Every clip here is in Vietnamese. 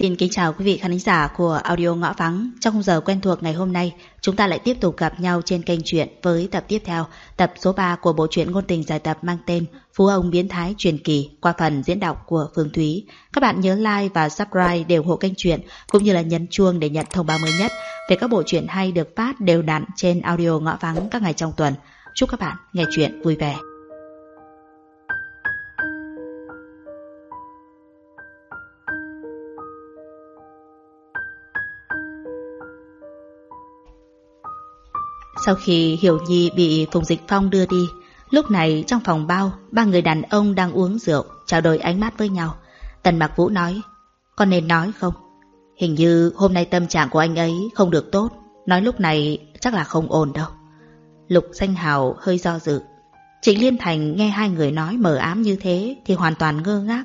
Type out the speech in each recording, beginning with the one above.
Xin kính chào quý vị khán giả của audio Ngõ Vắng. Trong khung giờ quen thuộc ngày hôm nay, chúng ta lại tiếp tục gặp nhau trên kênh truyện với tập tiếp theo, tập số 3 của bộ truyện ngôn tình dài tập mang tên Phú ông biến thái truyền kỳ qua phần diễn đọc của Phương Thúy. Các bạn nhớ like và subscribe để ủng hộ kênh truyện cũng như là nhấn chuông để nhận thông báo mới nhất về các bộ truyện hay được phát đều đặn trên audio Ngõ Vắng các ngày trong tuần. Chúc các bạn nghe truyện vui vẻ. Sau khi Hiểu Nhi bị Phùng Dịch Phong đưa đi, lúc này trong phòng bao, ba người đàn ông đang uống rượu, trao đổi ánh mắt với nhau. Tần Mạc Vũ nói, con nên nói không? Hình như hôm nay tâm trạng của anh ấy không được tốt, nói lúc này chắc là không ổn đâu. Lục Danh Hào hơi do dự. Trịnh Liên Thành nghe hai người nói mờ ám như thế thì hoàn toàn ngơ ngác,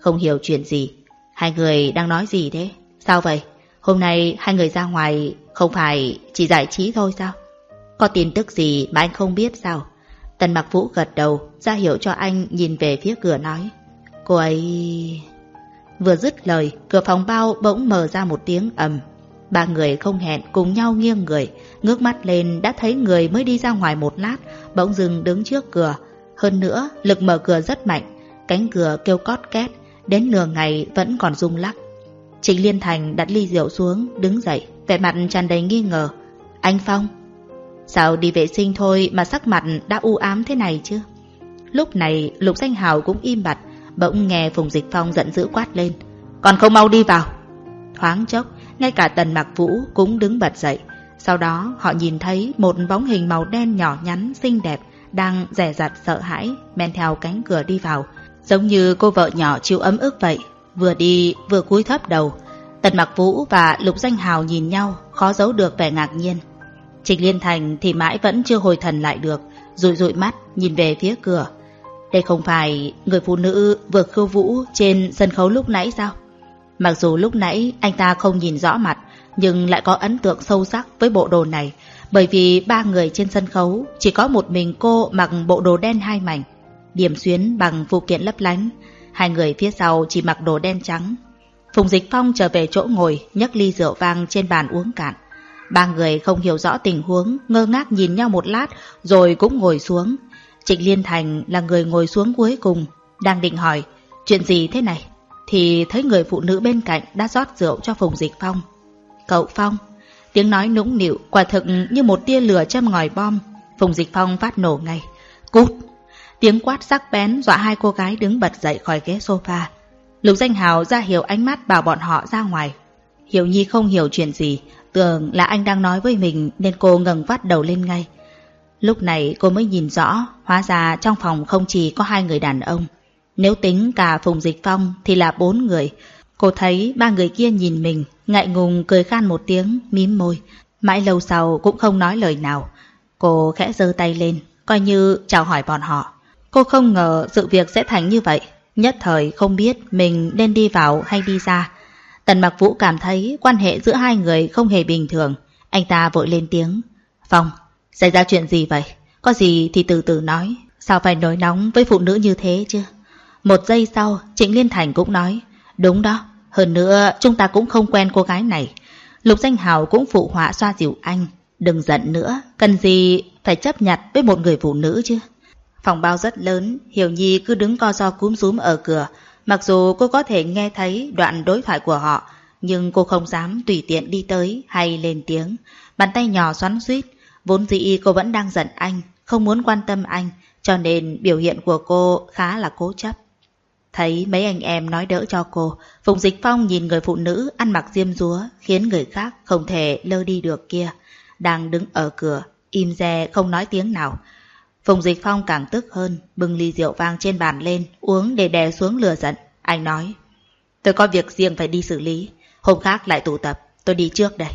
không hiểu chuyện gì. Hai người đang nói gì thế? Sao vậy? Hôm nay hai người ra ngoài không phải chỉ giải trí thôi sao? Có tin tức gì mà anh không biết sao? Tần Mặc Vũ gật đầu, ra hiệu cho anh nhìn về phía cửa nói. Cô ấy... Vừa dứt lời, cửa phòng bao bỗng mở ra một tiếng ầm. Ba người không hẹn cùng nhau nghiêng người, ngước mắt lên đã thấy người mới đi ra ngoài một lát, bỗng dừng đứng trước cửa. Hơn nữa, lực mở cửa rất mạnh, cánh cửa kêu cót két, đến nửa ngày vẫn còn rung lắc. Trịnh Liên Thành đặt ly rượu xuống, đứng dậy, vẻ mặt tràn đầy nghi ngờ. Anh Phong, Sao đi vệ sinh thôi mà sắc mặt đã u ám thế này chứ? Lúc này Lục Danh Hào cũng im bặt, bỗng nghe Phùng Dịch Phong giận dữ quát lên. Còn không mau đi vào! Thoáng chốc, ngay cả Tần Mạc Vũ cũng đứng bật dậy. Sau đó họ nhìn thấy một bóng hình màu đen nhỏ nhắn xinh đẹp đang rẻ rặt sợ hãi men theo cánh cửa đi vào. Giống như cô vợ nhỏ chịu ấm ức vậy, vừa đi vừa cúi thấp đầu. Tần Mạc Vũ và Lục Danh Hào nhìn nhau, khó giấu được vẻ ngạc nhiên. Trình Liên Thành thì mãi vẫn chưa hồi thần lại được, rụi rụi mắt nhìn về phía cửa. Đây không phải người phụ nữ vừa khiêu vũ trên sân khấu lúc nãy sao? Mặc dù lúc nãy anh ta không nhìn rõ mặt, nhưng lại có ấn tượng sâu sắc với bộ đồ này, bởi vì ba người trên sân khấu chỉ có một mình cô mặc bộ đồ đen hai mảnh, điểm xuyến bằng phụ kiện lấp lánh, hai người phía sau chỉ mặc đồ đen trắng. Phùng Dịch Phong trở về chỗ ngồi, nhấc ly rượu vang trên bàn uống cạn. Ba người không hiểu rõ tình huống, ngơ ngác nhìn nhau một lát, rồi cũng ngồi xuống. Trịnh Liên Thành là người ngồi xuống cuối cùng, đang định hỏi, chuyện gì thế này? Thì thấy người phụ nữ bên cạnh đã rót rượu cho Phùng Dịch Phong. Cậu Phong, tiếng nói nũng nịu, quả thực như một tia lửa châm ngòi bom. Phùng Dịch Phong phát nổ ngay. Cút! Tiếng quát sắc bén dọa hai cô gái đứng bật dậy khỏi ghế sofa. Lục Danh Hào ra hiểu ánh mắt bảo bọn họ ra ngoài. Hiểu Nhi không hiểu chuyện gì, Tưởng là anh đang nói với mình nên cô ngẩng vắt đầu lên ngay. Lúc này cô mới nhìn rõ, hóa ra trong phòng không chỉ có hai người đàn ông. Nếu tính cả Phùng Dịch Phong thì là bốn người. Cô thấy ba người kia nhìn mình, ngại ngùng cười khan một tiếng, mím môi. Mãi lâu sau cũng không nói lời nào. Cô khẽ giơ tay lên, coi như chào hỏi bọn họ. Cô không ngờ sự việc sẽ thành như vậy. Nhất thời không biết mình nên đi vào hay đi ra. Tần Mặc Vũ cảm thấy quan hệ giữa hai người không hề bình thường. Anh ta vội lên tiếng. Phong, xảy ra chuyện gì vậy? Có gì thì từ từ nói. Sao phải nổi nóng với phụ nữ như thế chứ? Một giây sau, Trịnh Liên Thành cũng nói. Đúng đó, hơn nữa chúng ta cũng không quen cô gái này. Lục Danh Hào cũng phụ họa xoa dịu anh. Đừng giận nữa, cần gì phải chấp nhặt với một người phụ nữ chứ. Phòng bao rất lớn, Hiểu Nhi cứ đứng co do cúm rúm ở cửa, Mặc dù cô có thể nghe thấy đoạn đối thoại của họ, nhưng cô không dám tùy tiện đi tới hay lên tiếng. Bàn tay nhỏ xoắn suýt, vốn dĩ cô vẫn đang giận anh, không muốn quan tâm anh, cho nên biểu hiện của cô khá là cố chấp. Thấy mấy anh em nói đỡ cho cô, Phùng Dịch Phong nhìn người phụ nữ ăn mặc diêm rúa khiến người khác không thể lơ đi được kia. Đang đứng ở cửa, im re không nói tiếng nào. Phùng Dịch Phong càng tức hơn, bưng ly rượu vang trên bàn lên, uống để đè xuống lửa giận. Anh nói, tôi có việc riêng phải đi xử lý, hôm khác lại tụ tập, tôi đi trước đây.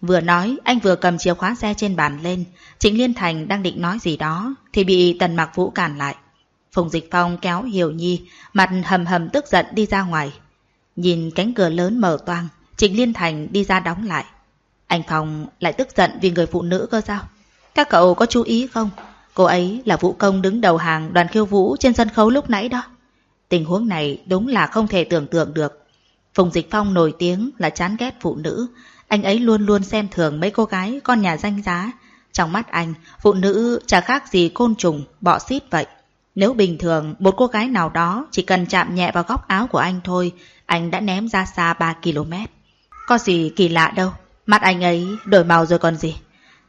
Vừa nói, anh vừa cầm chìa khóa xe trên bàn lên, Trịnh Liên Thành đang định nói gì đó, thì bị Tần Mạc Vũ cản lại. Phùng Dịch Phong kéo Hiểu Nhi, mặt hầm hầm tức giận đi ra ngoài. Nhìn cánh cửa lớn mở toang, Trịnh Liên Thành đi ra đóng lại. Anh Phong lại tức giận vì người phụ nữ cơ sao? Các cậu có chú ý không? Cô ấy là vũ công đứng đầu hàng đoàn khiêu vũ trên sân khấu lúc nãy đó. Tình huống này đúng là không thể tưởng tượng được. Phùng Dịch Phong nổi tiếng là chán ghét phụ nữ. Anh ấy luôn luôn xem thường mấy cô gái con nhà danh giá. Trong mắt anh, phụ nữ chả khác gì côn trùng, bọ xít vậy. Nếu bình thường một cô gái nào đó chỉ cần chạm nhẹ vào góc áo của anh thôi, anh đã ném ra xa 3 km. Có gì kỳ lạ đâu, mắt anh ấy đổi màu rồi còn gì.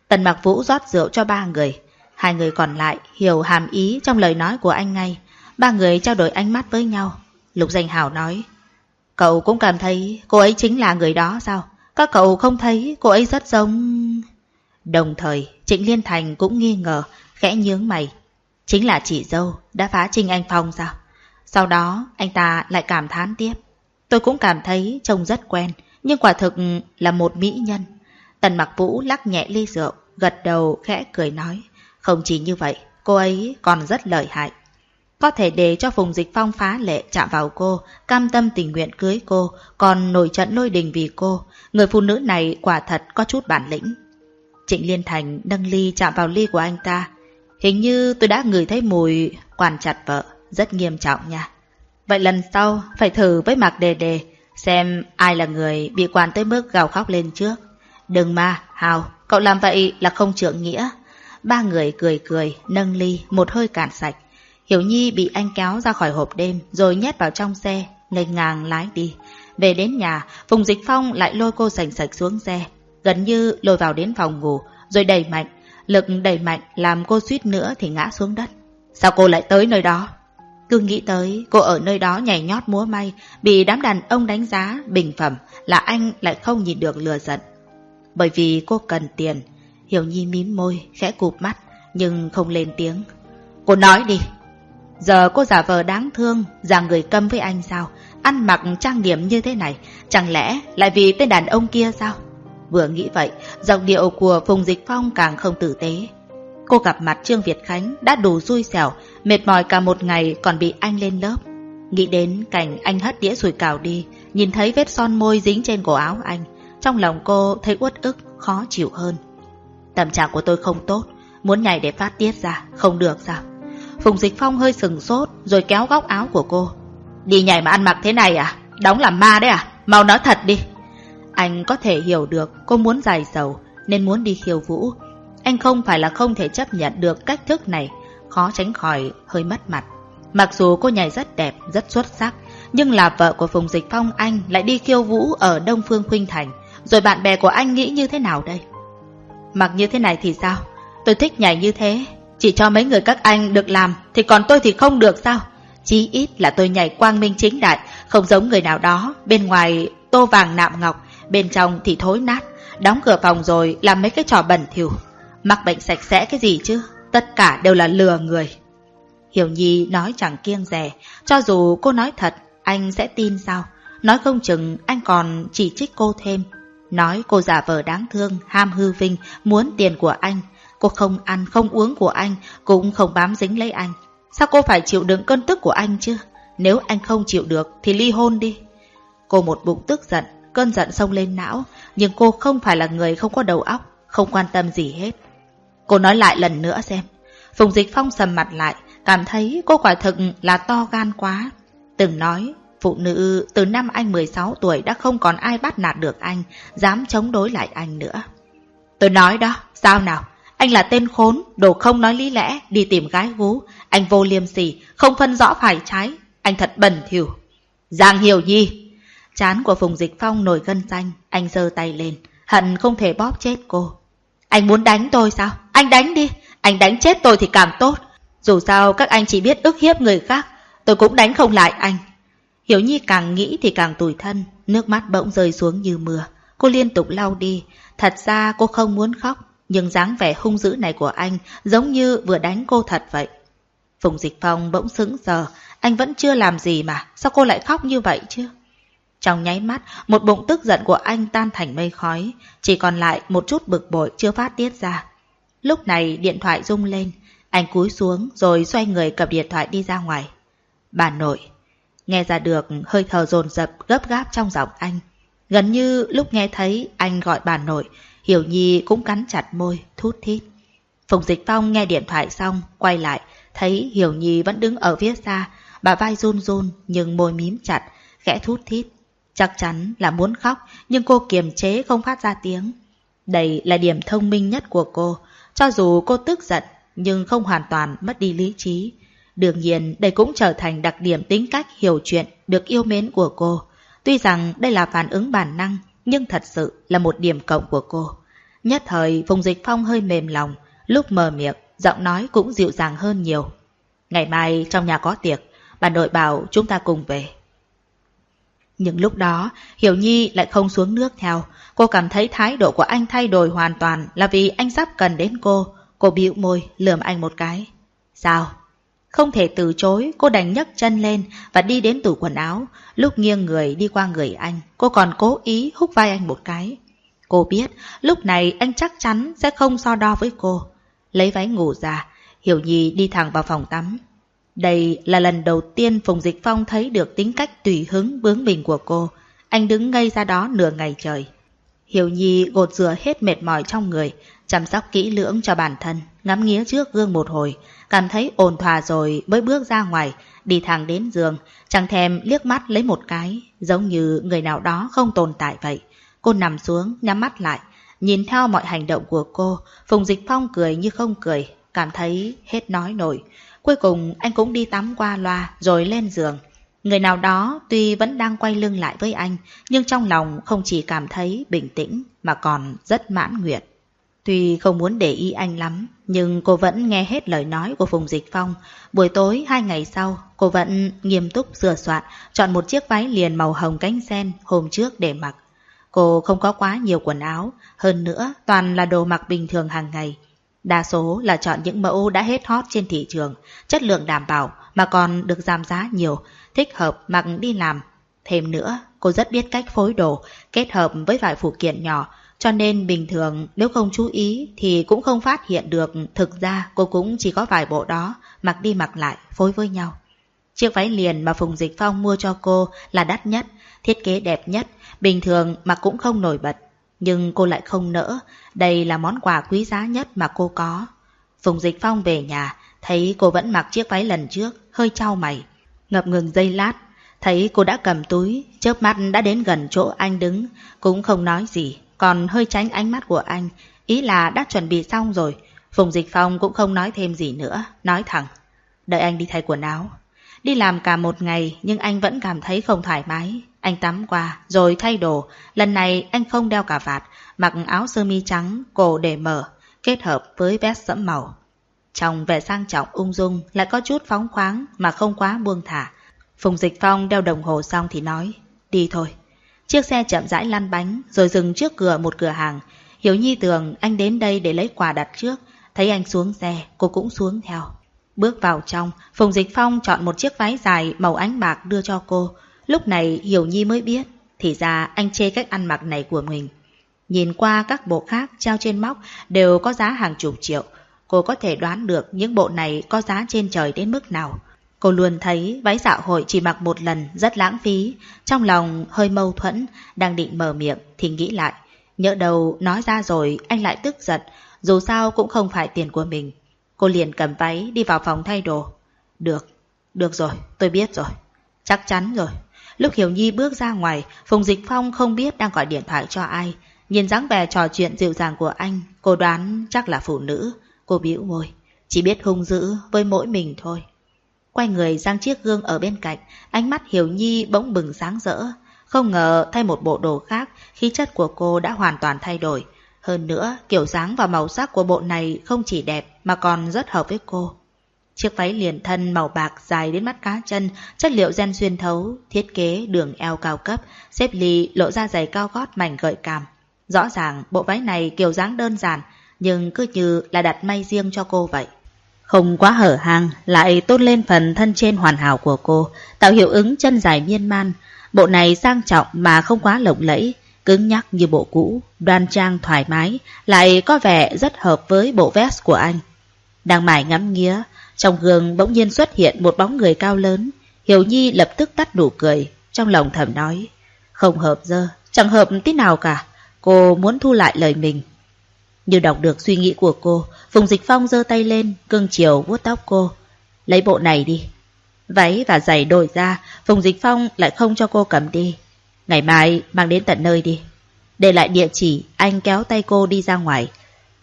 Tần Mặc Vũ rót rượu cho ba người. Hai người còn lại hiểu hàm ý trong lời nói của anh ngay. Ba người trao đổi ánh mắt với nhau. Lục Danh Hảo nói, Cậu cũng cảm thấy cô ấy chính là người đó sao? Các cậu không thấy cô ấy rất giống... Đồng thời, Trịnh Liên Thành cũng nghi ngờ, khẽ nhướng mày. Chính là chị dâu đã phá Trinh Anh Phong sao? Sau đó, anh ta lại cảm thán tiếp. Tôi cũng cảm thấy trông rất quen, nhưng quả thực là một mỹ nhân. Tần mặc vũ lắc nhẹ ly rượu, gật đầu khẽ cười nói. Không chỉ như vậy, cô ấy còn rất lợi hại. Có thể để cho Phùng Dịch Phong phá lệ chạm vào cô, cam tâm tình nguyện cưới cô, còn nổi trận lôi đình vì cô. Người phụ nữ này quả thật có chút bản lĩnh. Trịnh Liên Thành nâng ly chạm vào ly của anh ta. Hình như tôi đã ngửi thấy mùi quản chặt vợ, rất nghiêm trọng nha. Vậy lần sau phải thử với Mạc Đề Đề, xem ai là người bị quản tới mức gào khóc lên trước. Đừng mà, Hào, cậu làm vậy là không trưởng nghĩa. Ba người cười cười, nâng ly, một hơi cạn sạch. Hiểu Nhi bị anh kéo ra khỏi hộp đêm rồi nhét vào trong xe, nghênh ngang lái đi. Về đến nhà, Phùng Dịch Phong lại lôi cô sành sạch xuống xe, gần như lôi vào đến phòng ngủ, rồi đẩy mạnh. Lực đẩy mạnh làm cô suýt nữa thì ngã xuống đất. Sao cô lại tới nơi đó? Cứ nghĩ tới cô ở nơi đó nhảy nhót múa may, bị đám đàn ông đánh giá, bình phẩm là anh lại không nhìn được lừa giận. Bởi vì cô cần tiền, Hiểu Nhi mím môi, khẽ cụp mắt, nhưng không lên tiếng. Cô nói đi, Giờ cô giả vờ đáng thương, giả người câm với anh sao? Ăn mặc trang điểm như thế này, chẳng lẽ lại vì tên đàn ông kia sao? Vừa nghĩ vậy, giọng điệu của Phùng Dịch Phong càng không tử tế. Cô gặp mặt Trương Việt Khánh đã đủ xui xẻo, mệt mỏi cả một ngày còn bị anh lên lớp. Nghĩ đến cảnh anh hất đĩa sủi cảo đi, nhìn thấy vết son môi dính trên cổ áo anh. Trong lòng cô thấy uất ức, khó chịu hơn. Tâm trạng của tôi không tốt, muốn nhảy để phát tiết ra, không được sao? Phùng Dịch Phong hơi sừng sốt rồi kéo góc áo của cô. Đi nhảy mà ăn mặc thế này à? Đóng làm ma đấy à? Mau nói thật đi. Anh có thể hiểu được cô muốn dài sầu nên muốn đi khiêu vũ. Anh không phải là không thể chấp nhận được cách thức này, khó tránh khỏi hơi mất mặt. Mặc dù cô nhảy rất đẹp, rất xuất sắc, nhưng là vợ của Phùng Dịch Phong anh lại đi khiêu vũ ở Đông Phương Khuynh Thành. Rồi bạn bè của anh nghĩ như thế nào đây? Mặc như thế này thì sao? Tôi thích nhảy như thế, chỉ cho mấy người các anh được làm Thì còn tôi thì không được sao? Chí ít là tôi nhảy quang minh chính đại Không giống người nào đó. Bên ngoài tô vàng nạm ngọc Bên trong thì thối nát. Đóng cửa phòng rồi làm mấy cái trò bẩn thỉu. Mắc bệnh sạch sẽ cái gì chứ? Tất cả đều là lừa người. Hiểu Nhi nói chẳng kiêng rẻ Cho dù cô nói thật Anh sẽ tin sao? Nói không chừng anh còn chỉ trích cô thêm. Nói cô giả vờ đáng thương Ham hư vinh Muốn tiền của anh Cô không ăn, không uống của anh, cũng không bám dính lấy anh. Sao cô phải chịu đựng cơn tức của anh chứ? Nếu anh không chịu được thì ly hôn đi. Cô một bụng tức giận, cơn giận xông lên não, nhưng cô không phải là người không có đầu óc, không quan tâm gì hết. Cô nói lại lần nữa xem. Phùng Dịch Phong sầm mặt lại, cảm thấy cô quả thực là to gan quá. Từng nói, phụ nữ từ năm anh 16 tuổi đã không còn ai bắt nạt được anh, dám chống đối lại anh nữa. Tôi nói đó, sao nào? Anh là tên khốn, đồ không nói lý lẽ, đi tìm gái gú. Anh vô liêm sỉ, không phân rõ phải trái. Anh thật bẩn thỉu. Giang Hiểu Nhi. Chán của Phùng Dịch Phong nổi gân xanh, anh giơ tay lên, hận không thể bóp chết cô. Anh muốn đánh tôi sao? Anh đánh đi, anh đánh chết tôi thì càng tốt. Dù sao các anh chỉ biết ức hiếp người khác, tôi cũng đánh không lại anh. Hiểu Nhi càng nghĩ thì càng tủi thân, nước mắt bỗng rơi xuống như mưa. Cô liên tục lau đi, thật ra cô không muốn khóc, nhưng dáng vẻ hung dữ này của anh giống như vừa đánh cô thật vậy. Phùng Dịch Phong bỗng sững sờ, anh vẫn chưa làm gì mà, sao cô lại khóc như vậy chứ? Trong nháy mắt, một bụng tức giận của anh tan thành mây khói, chỉ còn lại một chút bực bội chưa phát tiết ra. Lúc này điện thoại rung lên, anh cúi xuống rồi xoay người cầm điện thoại đi ra ngoài. Bà nội, nghe ra được hơi thở dồn dập gấp gáp trong giọng anh. Gần như lúc nghe thấy anh gọi bà nội, Hiểu Nhi cũng cắn chặt môi, thút thít. Phùng Dịch Phong nghe điện thoại xong, quay lại, thấy Hiểu Nhi vẫn đứng ở phía xa, bà vai run run nhưng môi mím chặt, khẽ thút thít. Chắc chắn là muốn khóc, nhưng cô kiềm chế không phát ra tiếng. Đây là điểm thông minh nhất của cô. Cho dù cô tức giận, nhưng không hoàn toàn mất đi lý trí. Đương nhiên, đây cũng trở thành đặc điểm tính cách hiểu chuyện, được yêu mến của cô. Tuy rằng đây là phản ứng bản năng, nhưng thật sự là một điểm cộng của cô. Nhất thời, Phùng Dịch Phong hơi mềm lòng, lúc mở miệng, giọng nói cũng dịu dàng hơn nhiều. Ngày mai trong nhà có tiệc, bà nội bảo chúng ta cùng về. Nhưng lúc đó, Hiểu Nhi lại không xuống nước theo. Cô cảm thấy thái độ của anh thay đổi hoàn toàn là vì anh sắp cần đến cô. Cô bĩu môi, lườm anh một cái. Sao? Không thể từ chối, cô đành nhấc chân lên và đi đến tủ quần áo. Lúc nghiêng người đi qua người anh, cô còn cố ý húc vai anh một cái. Cô biết, lúc này anh chắc chắn sẽ không so đo với cô. Lấy váy ngủ ra, Hiểu Nhi đi thẳng vào phòng tắm. Đây là lần đầu tiên Phùng Dịch Phong thấy được tính cách tùy hứng bướng bỉnh của cô. Anh đứng ngây ra đó nửa ngày trời. Hiểu Nhi gột rửa hết mệt mỏi trong người, chăm sóc kỹ lưỡng cho bản thân, ngắm nghía trước gương một hồi, cảm thấy ổn thỏa rồi mới bước ra ngoài, đi thẳng đến giường, chẳng thèm liếc mắt lấy một cái, giống như người nào đó không tồn tại vậy. Cô nằm xuống, nhắm mắt lại, nhìn theo mọi hành động của cô, Phùng Dịch Phong cười như không cười, cảm thấy hết nói nổi. Cuối cùng anh cũng đi tắm qua loa rồi lên giường. Người nào đó tuy vẫn đang quay lưng lại với anh, nhưng trong lòng không chỉ cảm thấy bình tĩnh mà còn rất mãn nguyện. Tuy không muốn để ý anh lắm, nhưng cô vẫn nghe hết lời nói của Phùng Dịch Phong. Buổi tối hai ngày sau, cô vẫn nghiêm túc sửa soạn, chọn một chiếc váy liền màu hồng cánh sen hôm trước để mặc. Cô không có quá nhiều quần áo, hơn nữa toàn là đồ mặc bình thường hàng ngày. Đa số là chọn những mẫu đã hết hot trên thị trường, chất lượng đảm bảo mà còn được giảm giá nhiều, thích hợp mặc đi làm. Thêm nữa, cô rất biết cách phối đồ, kết hợp với vài phụ kiện nhỏ, cho nên bình thường nếu không chú ý thì cũng không phát hiện được thực ra cô cũng chỉ có vài bộ đó, mặc đi mặc lại, phối với nhau. Chiếc váy liền mà Phùng Dịch Phong mua cho cô là đắt nhất, thiết kế đẹp nhất, bình thường mà cũng không nổi bật. Nhưng cô lại không nỡ, đây là món quà quý giá nhất mà cô có. Phùng Dịch Phong về nhà, thấy cô vẫn mặc chiếc váy lần trước, hơi trao mày. Ngập ngừng giây lát, thấy cô đã cầm túi, chớp mắt đã đến gần chỗ anh đứng, cũng không nói gì, còn hơi tránh ánh mắt của anh, ý là đã chuẩn bị xong rồi. Phùng Dịch Phong cũng không nói thêm gì nữa, nói thẳng. Đợi anh đi thay quần áo. Đi làm cả một ngày nhưng anh vẫn cảm thấy không thoải mái. Anh tắm qua, rồi thay đồ. Lần này anh không đeo cà vạt, mặc áo sơ mi trắng, cổ để mở, kết hợp với vest sẫm màu. Trong vẻ sang trọng ung dung lại có chút phóng khoáng mà không quá buông thả. Phùng Dịch Phong đeo đồng hồ xong thì nói, đi thôi. Chiếc xe chậm rãi lăn bánh rồi dừng trước cửa một cửa hàng. Hiểu Nhi tưởng anh đến đây để lấy quà đặt trước. Thấy anh xuống xe, cô cũng xuống theo. Bước vào trong, Phùng Dịch Phong chọn một chiếc váy dài màu ánh bạc đưa cho cô. Lúc này Hiểu Nhi mới biết, thì ra anh chê cách ăn mặc này của mình. Nhìn qua các bộ khác treo trên móc đều có giá hàng chục triệu. Cô có thể đoán được những bộ này có giá trên trời đến mức nào. Cô luôn thấy váy dạ hội chỉ mặc một lần rất lãng phí. Trong lòng hơi mâu thuẫn, đang định mở miệng thì nghĩ lại. Nhỡ đầu nói ra rồi anh lại tức giận, dù sao cũng không phải tiền của mình. Cô liền cầm váy đi vào phòng thay đồ. Được, được rồi, tôi biết rồi. Chắc chắn rồi. Lúc Hiểu Nhi bước ra ngoài, Phùng Dịch Phong không biết đang gọi điện thoại cho ai. Nhìn dáng vẻ trò chuyện dịu dàng của anh, cô đoán chắc là phụ nữ. Cô bĩu môi, chỉ biết hung dữ với mỗi mình thôi. Quay người sang chiếc gương ở bên cạnh, ánh mắt Hiểu Nhi bỗng bừng sáng rỡ. Không ngờ thay một bộ đồ khác, khí chất của cô đã hoàn toàn thay đổi. Hơn nữa, kiểu dáng và màu sắc của bộ này không chỉ đẹp mà còn rất hợp với cô. Chiếc váy liền thân màu bạc dài đến mắt cá chân, chất liệu gen xuyên thấu, thiết kế đường eo cao cấp, xếp ly lộ ra giày cao gót mảnh gợi cảm. Rõ ràng bộ váy này kiểu dáng đơn giản, nhưng cứ như là đặt may riêng cho cô vậy. Không quá hở hang, lại tôn lên phần thân trên hoàn hảo của cô, tạo hiệu ứng chân dài miên man. Bộ này sang trọng mà không quá lộng lẫy, cứng nhắc như bộ cũ, đoan trang thoải mái, lại có vẻ rất hợp với bộ vest của anh. Đang mải ngắm nghía, trong gương bỗng nhiên xuất hiện một bóng người cao lớn. Hiểu Nhi lập tức tắt nụ cười, trong lòng thầm nói. Không hợp dơ, chẳng hợp tí nào cả. Cô muốn thu lại lời mình. Như đọc được suy nghĩ của cô, Phùng Dịch Phong giơ tay lên, cương chiều vuốt tóc cô. Lấy bộ này đi. Váy và giày đổi ra, Phùng Dịch Phong lại không cho cô cầm đi. Ngày mai mang đến tận nơi đi. Để lại địa chỉ, anh kéo tay cô đi ra ngoài.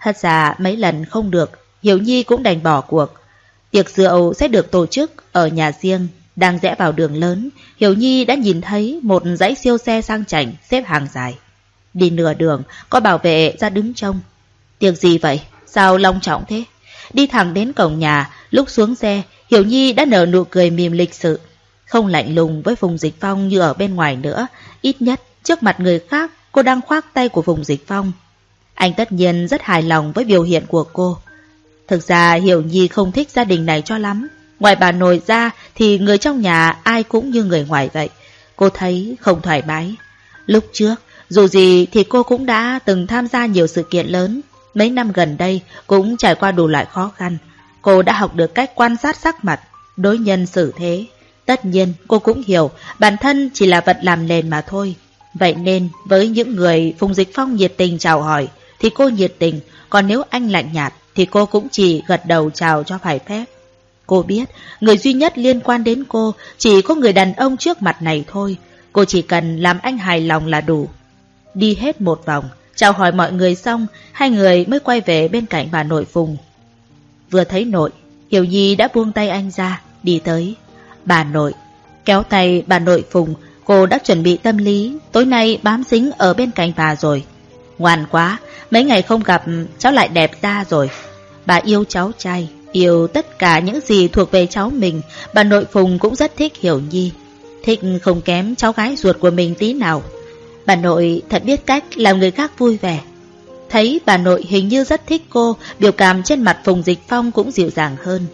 Thật ra mấy lần không được, Hiểu Nhi cũng đành bỏ cuộc. Tiệc rượu sẽ được tổ chức ở nhà riêng, đang rẽ vào đường lớn. Hiểu Nhi đã nhìn thấy một dãy siêu xe sang chảnh xếp hàng dài. Đi nửa đường, có bảo vệ ra đứng trông. Tiệc gì vậy? Sao long trọng thế? Đi thẳng đến cổng nhà, lúc xuống xe, Hiểu Nhi đã nở nụ cười mỉm lịch sự. Không lạnh lùng với Phùng Dịch Phong như ở bên ngoài nữa, ít nhất trước mặt người khác cô đang khoác tay của Phùng Dịch Phong. Anh tất nhiên rất hài lòng với biểu hiện của cô. Thực ra Hiểu Nhi không thích gia đình này cho lắm. Ngoài bà nội ra thì người trong nhà ai cũng như người ngoài vậy. Cô thấy không thoải mái. Lúc trước, dù gì thì cô cũng đã từng tham gia nhiều sự kiện lớn. Mấy năm gần đây cũng trải qua đủ loại khó khăn. Cô đã học được cách quan sát sắc mặt, đối nhân xử thế. Tất nhiên cô cũng hiểu bản thân chỉ là vật làm nền mà thôi. Vậy nên với những người Phùng Dịch Phong nhiệt tình chào hỏi thì cô nhiệt tình, còn nếu anh lạnh nhạt thì cô cũng chỉ gật đầu chào cho phải phép. Cô biết người duy nhất liên quan đến cô chỉ có người đàn ông trước mặt này thôi. Cô chỉ cần làm anh hài lòng là đủ. Đi hết một vòng, chào hỏi mọi người xong, hai người mới quay về bên cạnh bà nội Phùng. Vừa thấy nội, Hiểu Nhi đã buông tay anh ra, đi tới. Bà nội, kéo tay bà nội Phùng, cô đã chuẩn bị tâm lý, tối nay bám dính ở bên cạnh bà rồi. Ngoan quá, mấy ngày không gặp cháu lại đẹp ra rồi. Bà yêu cháu trai, yêu tất cả những gì thuộc về cháu mình, bà nội Phùng cũng rất thích Hiểu Nhi. Thích không kém cháu gái ruột của mình tí nào. Bà nội thật biết cách làm người khác vui vẻ. Thấy bà nội hình như rất thích cô, biểu cảm trên mặt Phùng Dịch Phong cũng dịu dàng hơn.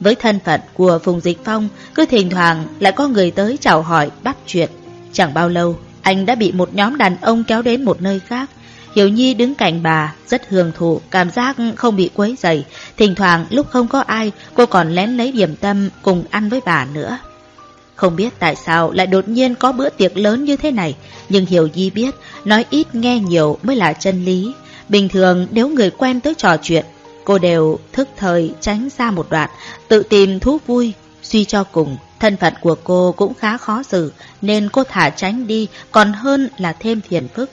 Với thân phận của Phùng Dịch Phong, cứ thỉnh thoảng lại có người tới chào hỏi, bắt chuyện. Chẳng bao lâu, anh đã bị một nhóm đàn ông kéo đến một nơi khác. Hiểu Nhi đứng cạnh bà, rất hưởng thụ, cảm giác không bị quấy rầy. Thỉnh thoảng lúc không có ai, cô còn lén lấy điểm tâm cùng ăn với bà nữa. Không biết tại sao lại đột nhiên có bữa tiệc lớn như thế này, nhưng Hiểu di biết, nói ít nghe nhiều mới là chân lý. Bình thường nếu người quen tới trò chuyện, cô đều thức thời tránh ra một đoạn, tự tìm thú vui. Suy cho cùng, thân phận của cô cũng khá khó xử, nên cô thả tránh đi còn hơn là thêm phiền phức.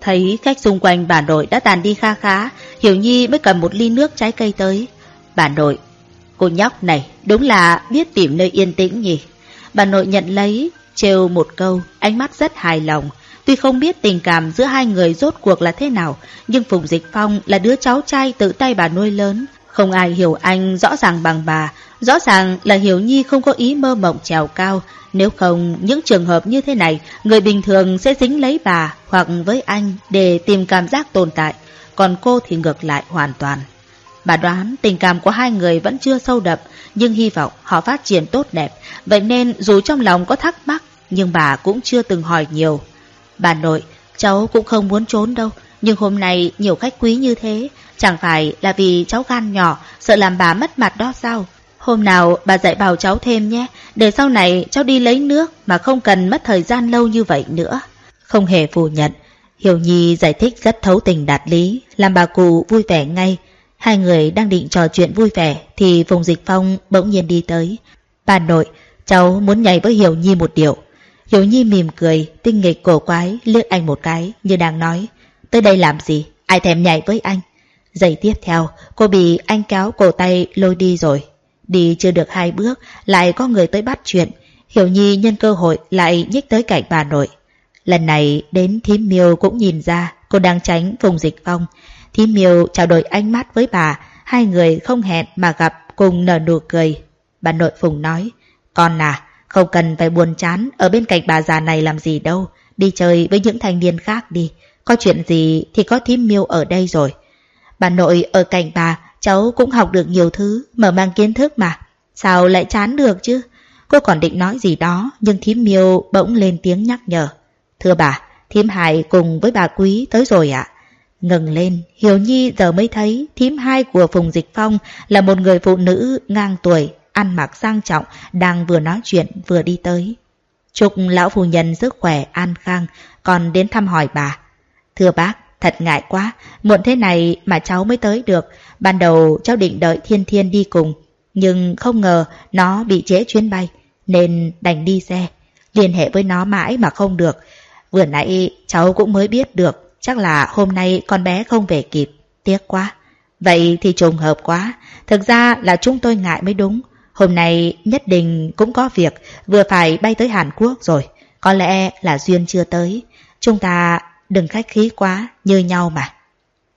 Thấy khách xung quanh bà nội đã tàn đi kha khá, Hiểu Nhi mới cầm một ly nước trái cây tới. Bà nội, cô nhóc này đúng là biết tìm nơi yên tĩnh nhỉ. Bà nội nhận lấy, trêu một câu, ánh mắt rất hài lòng. Tuy không biết tình cảm giữa hai người rốt cuộc là thế nào, nhưng Phùng Dịch Phong là đứa cháu trai tự tay bà nuôi lớn. Không ai hiểu anh rõ ràng bằng bà, rõ ràng là Hiểu Nhi không có ý mơ mộng trèo cao. Nếu không, những trường hợp như thế này, người bình thường sẽ dính lấy bà hoặc với anh để tìm cảm giác tồn tại, còn cô thì ngược lại hoàn toàn. Bà đoán tình cảm của hai người vẫn chưa sâu đậm, nhưng hy vọng họ phát triển tốt đẹp. Vậy nên dù trong lòng có thắc mắc, nhưng bà cũng chưa từng hỏi nhiều. Bà nội, cháu cũng không muốn trốn đâu, nhưng hôm nay nhiều khách quý như thế, chẳng phải là vì cháu gan nhỏ, sợ làm bà mất mặt đó sao? Hôm nào bà dạy bảo cháu thêm nhé, để sau này cháu đi lấy nước mà không cần mất thời gian lâu như vậy nữa. Không hề phủ nhận, Hiểu Nhi giải thích rất thấu tình đạt lý, làm bà cụ vui vẻ ngay. Hai người đang định trò chuyện vui vẻ thì Phùng Dịch Phong bỗng nhiên đi tới. Bà nội, cháu muốn nhảy với Hiểu Nhi một điệu. Hiểu Nhi mỉm cười, tinh nghịch cổ quái, liếc anh một cái, như đang nói. Tới đây làm gì? Ai thèm nhảy với anh? Giây tiếp theo, cô bị anh kéo cổ tay lôi đi rồi. Đi chưa được hai bước, lại có người tới bắt chuyện. Hiểu Nhi nhân cơ hội lại nhích tới cạnh bà nội. Lần này đến thím miêu cũng nhìn ra cô đang tránh vùng dịch phong. Thí miêu trao đổi ánh mắt với bà, hai người không hẹn mà gặp cùng nở nụ cười. Bà nội Phùng nói, con à, không cần phải buồn chán ở bên cạnh bà già này làm gì đâu, đi chơi với những thanh niên khác đi. Có chuyện gì thì có thím miêu ở đây rồi. Bà nội ở cạnh bà, cháu cũng học được nhiều thứ, mở mang kiến thức mà. Sao lại chán được chứ? Cô còn định nói gì đó, nhưng thím miêu bỗng lên tiếng nhắc nhở. Thưa bà, thím Hải cùng với bà quý tới rồi ạ. Ngừng lên, Hiểu Nhi giờ mới thấy thím hai của Phùng Dịch Phong là một người phụ nữ ngang tuổi, ăn mặc sang trọng, đang vừa nói chuyện vừa đi tới. Chúc lão phu nhân sức khỏe, an khang, còn đến thăm hỏi bà. Thưa bác, thật ngại quá, muộn thế này mà cháu mới tới được. Ban đầu cháu định đợi Thiên Thiên đi cùng, nhưng không ngờ nó bị trễ chuyến bay, nên đành đi xe. Liên hệ với nó mãi mà không được. Vừa nãy cháu cũng mới biết được, chắc là hôm nay con bé không về kịp. Tiếc quá. Vậy thì trùng hợp quá. Thực ra là chúng tôi ngại mới đúng. Hôm nay nhất định cũng có việc, vừa phải bay tới Hàn Quốc rồi. Có lẽ là duyên chưa tới. Chúng ta đừng khách khí quá, như nhau mà.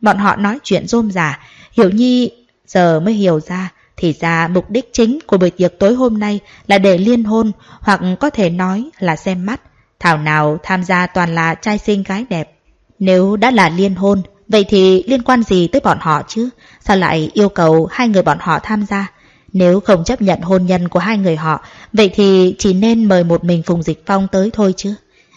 Bọn họ nói chuyện rôm rả, Hiểu Nhi giờ mới hiểu ra, thì ra mục đích chính của buổi tiệc tối hôm nay là để liên hôn, hoặc có thể nói là xem mắt. Thảo nào tham gia toàn là trai xinh gái đẹp. Nếu đã là liên hôn, vậy thì liên quan gì tới bọn họ chứ? Sao lại yêu cầu hai người bọn họ tham gia? Nếu không chấp nhận hôn nhân của hai người họ, vậy thì chỉ nên mời một mình Phùng Dịch Phong tới thôi chứ.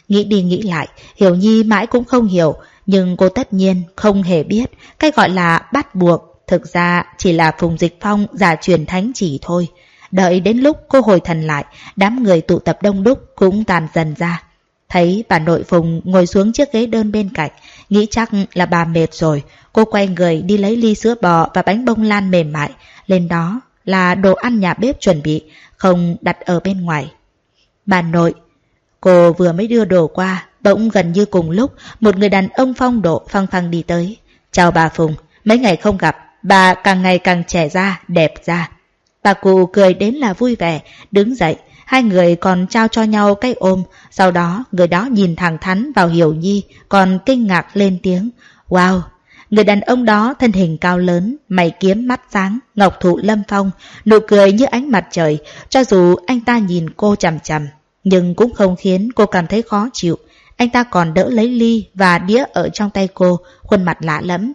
Nghĩ đi nghĩ lại, Hiểu Nhi mãi cũng không hiểu, nhưng cô tất nhiên không hề biết cái gọi là bắt buộc thực ra chỉ là Phùng Dịch Phong giả truyền thánh chỉ thôi. Đợi đến lúc cô hồi thần lại, đám người tụ tập đông đúc cũng tàn dần ra. Thấy bà nội Phùng ngồi xuống chiếc ghế đơn bên cạnh, nghĩ chắc là bà mệt rồi. Cô quay người đi lấy ly sữa bò và bánh bông lan mềm mại. Lên đó là đồ ăn nhà bếp chuẩn bị, không đặt ở bên ngoài. Bà nội, cô vừa mới đưa đồ qua, bỗng gần như cùng lúc một người đàn ông phong độ phăng phăng đi tới. Chào bà Phùng, mấy ngày không gặp, bà càng ngày càng trẻ ra, đẹp ra. Bà cụ cười đến là vui vẻ, đứng dậy, hai người còn trao cho nhau cái ôm, sau đó người đó nhìn thẳng thắn vào Hiểu Nhi, còn kinh ngạc lên tiếng. Wow! Người đàn ông đó thân hình cao lớn, mày kiếm mắt sáng, ngọc thụ lâm phong, nụ cười như ánh mặt trời, cho dù anh ta nhìn cô chằm chằm, nhưng cũng không khiến cô cảm thấy khó chịu. Anh ta còn đỡ lấy ly và đĩa ở trong tay cô, khuôn mặt lạ lẫm.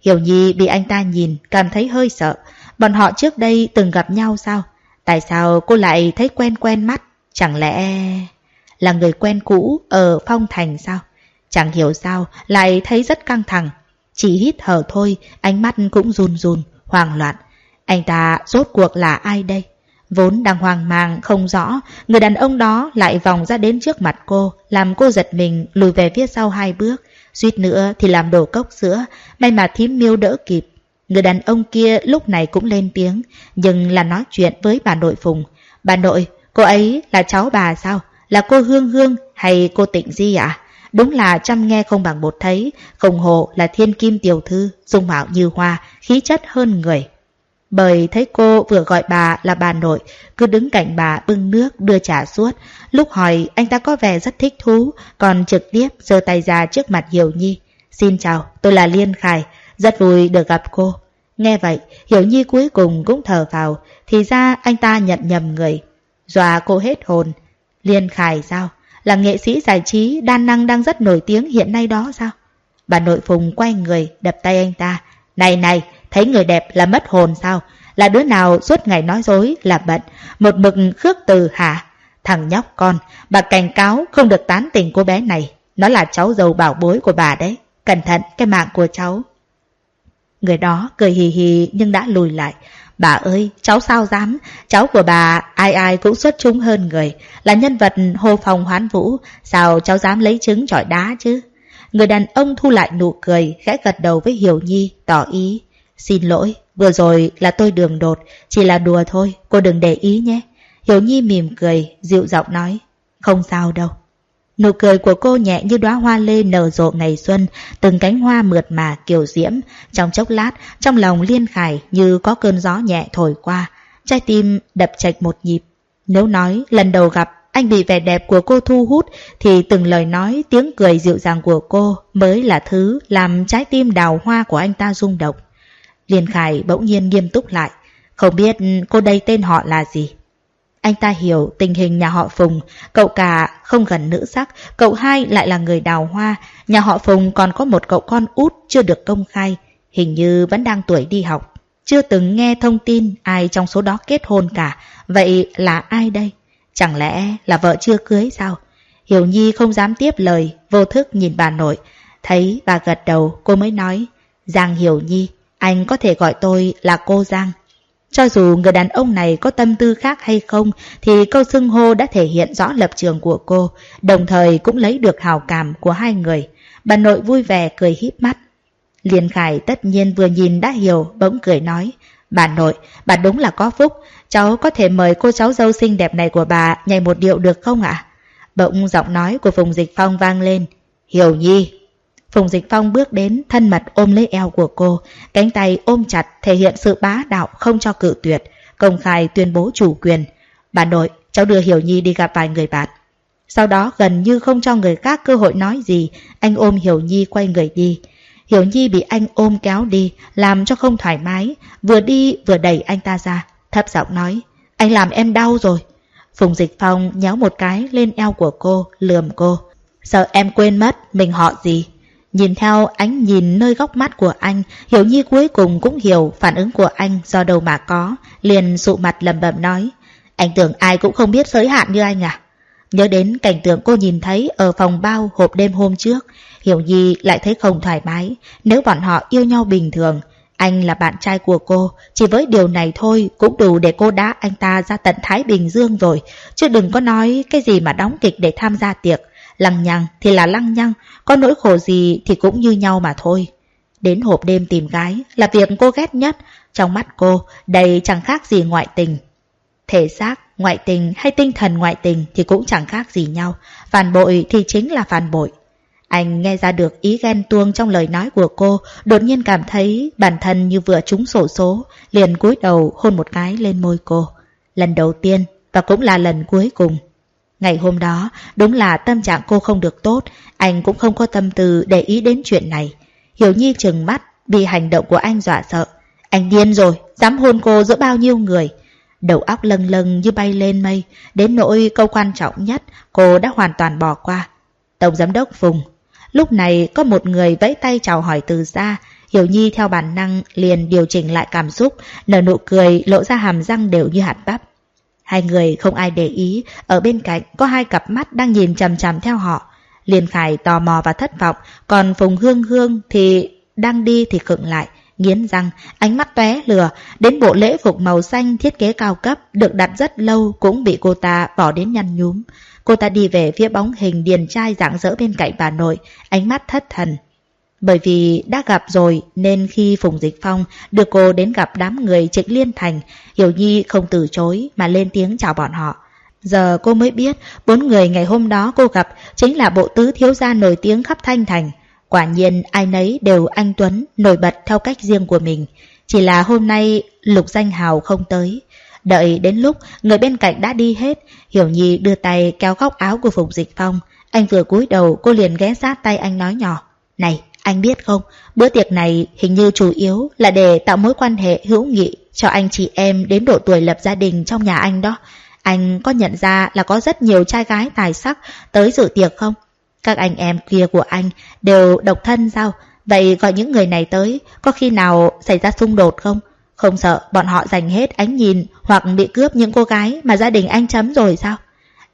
Hiểu Nhi bị anh ta nhìn, cảm thấy hơi sợ. Bọn họ trước đây từng gặp nhau sao? Tại sao cô lại thấy quen quen mắt? Chẳng lẽ là người quen cũ ở Phong Thành sao? Chẳng hiểu sao lại thấy rất căng thẳng. Chỉ hít thở thôi, ánh mắt cũng run run, hoang loạn. Anh ta rốt cuộc là ai đây? Vốn đang hoang mang, không rõ, người đàn ông đó lại vòng ra đến trước mặt cô, làm cô giật mình lùi về phía sau hai bước. Suýt nữa thì làm đổ cốc sữa, may mà thím miêu đỡ kịp. Người đàn ông kia lúc này cũng lên tiếng, nhưng là nói chuyện với bà nội Phùng. Bà nội, cô ấy là cháu bà sao? Là cô Hương Hương hay cô Tịnh Di ạ? À? Đúng là chăm nghe không bằng một thấy, không hồ là thiên kim tiểu thư, dung mạo như hoa, khí chất hơn người. Bởi thấy cô vừa gọi bà là bà nội, cứ đứng cạnh bà bưng nước đưa trà suốt. Lúc hỏi anh ta có vẻ rất thích thú, còn trực tiếp giơ tay ra trước mặt Hiểu Nhi. Xin chào, tôi là Liên Khải, rất vui được gặp cô. Nghe vậy, Hiểu Nhi cuối cùng cũng thở vào, thì ra anh ta nhận nhầm người. Dọa cô hết hồn. Liên Khải sao? Là nghệ sĩ giải trí đan năng đang rất nổi tiếng hiện nay đó sao? Bà nội Phùng quay người, đập tay anh ta. Này này, thấy người đẹp là mất hồn sao? Là đứa nào suốt ngày nói dối là bận, một mực khước từ hả? Thằng nhóc con, bà cảnh cáo không được tán tình cô bé này. Nó là cháu dâu bảo bối của bà đấy. Cẩn thận cái mạng của cháu. Người đó cười hì hì nhưng đã lùi lại. Bà ơi, cháu sao dám, cháu của bà ai ai cũng xuất chúng hơn người, là nhân vật hô phòng hoán vũ, sao cháu dám lấy trứng trọi đá chứ? Người đàn ông thu lại nụ cười, khẽ gật đầu với Hiểu Nhi, tỏ ý. Xin lỗi, vừa rồi là tôi đường đột, chỉ là đùa thôi, cô đừng để ý nhé. Hiểu Nhi mỉm cười, dịu giọng nói. Không sao đâu. Nụ cười của cô nhẹ như đóa hoa lê nở rộ ngày xuân, từng cánh hoa mượt mà kiều diễm. Trong chốc lát, trong lòng Liên Khải như có cơn gió nhẹ thổi qua. Trái tim đập chạch một nhịp. Nếu nói lần đầu gặp anh bị vẻ đẹp của cô thu hút thì từng lời nói, tiếng cười dịu dàng của cô mới là thứ làm trái tim đào hoa của anh ta rung động. Liên Khải bỗng nhiên nghiêm túc lại. Không biết cô đây tên họ là gì? Anh ta hiểu tình hình nhà họ Phùng, cậu cả không gần nữ sắc, cậu hai lại là người đào hoa, nhà họ Phùng còn có một cậu con út chưa được công khai, hình như vẫn đang tuổi đi học. Chưa từng nghe thông tin ai trong số đó kết hôn cả, vậy là ai đây? Chẳng lẽ là vợ chưa cưới sao? Hiểu Nhi không dám tiếp lời, vô thức nhìn bà nội. Thấy bà gật đầu, cô mới nói, Giang Hiểu Nhi, anh có thể gọi tôi là cô Giang. Cho dù người đàn ông này có tâm tư khác hay không, thì câu xưng hô đã thể hiện rõ lập trường của cô, đồng thời cũng lấy được hào cảm của hai người. Bà nội vui vẻ cười híp mắt. Liên Khải tất nhiên vừa nhìn đã hiểu, bỗng cười nói. Bà nội, bà đúng là có phúc, cháu có thể mời cô cháu dâu xinh đẹp này của bà nhảy một điệu được không ạ? Bỗng giọng nói của Phùng Dịch Phong vang lên. Hiểu Nhi. Phùng Dịch Phong bước đến thân mật ôm lấy eo của cô, cánh tay ôm chặt thể hiện sự bá đạo không cho cự tuyệt, công khai tuyên bố chủ quyền. Bà nội, cháu đưa Hiểu Nhi đi gặp vài người bạn. Sau đó gần như không cho người khác cơ hội nói gì, anh ôm Hiểu Nhi quay người đi. Hiểu Nhi bị anh ôm kéo đi, làm cho không thoải mái, vừa đi vừa đẩy anh ta ra, thấp giọng nói, anh làm em đau rồi. Phùng Dịch Phong nhéo một cái lên eo của cô, lườm cô. Sợ em quên mất mình họ gì. Nhìn theo ánh nhìn nơi góc mắt của anh, Hiểu Nhi cuối cùng cũng hiểu phản ứng của anh do đâu mà có, liền sụ mặt lầm bầm nói. Anh tưởng ai cũng không biết giới hạn như anh à? Nhớ đến cảnh tượng cô nhìn thấy ở phòng bao hộp đêm hôm trước, Hiểu Nhi lại thấy không thoải mái. Nếu bọn họ yêu nhau bình thường, anh là bạn trai của cô, chỉ với điều này thôi cũng đủ để cô đá anh ta ra tận Thái Bình Dương rồi, chứ đừng có nói cái gì mà đóng kịch để tham gia tiệc. Lăng nhăng thì là lăng nhăng, có nỗi khổ gì thì cũng như nhau mà thôi. Đến hộp đêm tìm gái là việc cô ghét nhất, trong mắt cô đây chẳng khác gì ngoại tình. Thể xác, ngoại tình hay tinh thần ngoại tình thì cũng chẳng khác gì nhau, phản bội thì chính là phản bội. Anh nghe ra được ý ghen tuông trong lời nói của cô, đột nhiên cảm thấy bản thân như vừa trúng sổ số, liền cúi đầu hôn một cái lên môi cô. Lần đầu tiên và cũng là lần cuối cùng. Ngày hôm đó, đúng là tâm trạng cô không được tốt, anh cũng không có tâm tư để ý đến chuyện này. Hiểu Nhi chừng mắt, bị hành động của anh dọa sợ. Anh điên rồi, dám hôn cô giữa bao nhiêu người. Đầu óc lâng lâng như bay lên mây, đến nỗi câu quan trọng nhất cô đã hoàn toàn bỏ qua. Tổng giám đốc Phùng. Lúc này có một người vẫy tay chào hỏi từ xa, Hiểu Nhi theo bản năng liền điều chỉnh lại cảm xúc, nở nụ cười lộ ra hàm răng đều như hạt bắp. Hai người không ai để ý, ở bên cạnh có hai cặp mắt đang nhìn chằm chằm theo họ. Liên Khải tò mò và thất vọng, còn Phùng Hương Hương thì đang đi thì khựng lại, nghiến răng, ánh mắt tóe lửa, đến bộ lễ phục màu xanh thiết kế cao cấp được đặt rất lâu cũng bị cô ta bỏ đến nhăn nhúm. Cô ta đi về phía bóng hình điền trai rạng rỡ bên cạnh bà nội, ánh mắt thất thần. Bởi vì đã gặp rồi nên khi Phùng Dịch Phong đưa cô đến gặp đám người Trịnh Liên Thành, Hiểu Nhi không từ chối mà lên tiếng chào bọn họ. Giờ cô mới biết bốn người ngày hôm đó cô gặp chính là bộ tứ thiếu gia nổi tiếng khắp Thanh Thành. Quả nhiên ai nấy đều anh Tuấn nổi bật theo cách riêng của mình. Chỉ là hôm nay Lục Danh Hào không tới. Đợi đến lúc người bên cạnh đã đi hết, Hiểu Nhi đưa tay kéo góc áo của Phùng Dịch Phong. Anh vừa cúi đầu cô liền ghé sát tay anh nói nhỏ. Này, anh biết không, bữa tiệc này hình như chủ yếu là để tạo mối quan hệ hữu nghị cho anh chị em đến độ tuổi lập gia đình trong nhà anh đó. Anh có nhận ra là có rất nhiều trai gái tài sắc tới dự tiệc không? Các anh em kia của anh đều độc thân sao? Vậy gọi những người này tới, có khi nào xảy ra xung đột không? Không sợ bọn họ dành hết ánh nhìn hoặc bị cướp những cô gái mà gia đình anh chấm rồi sao?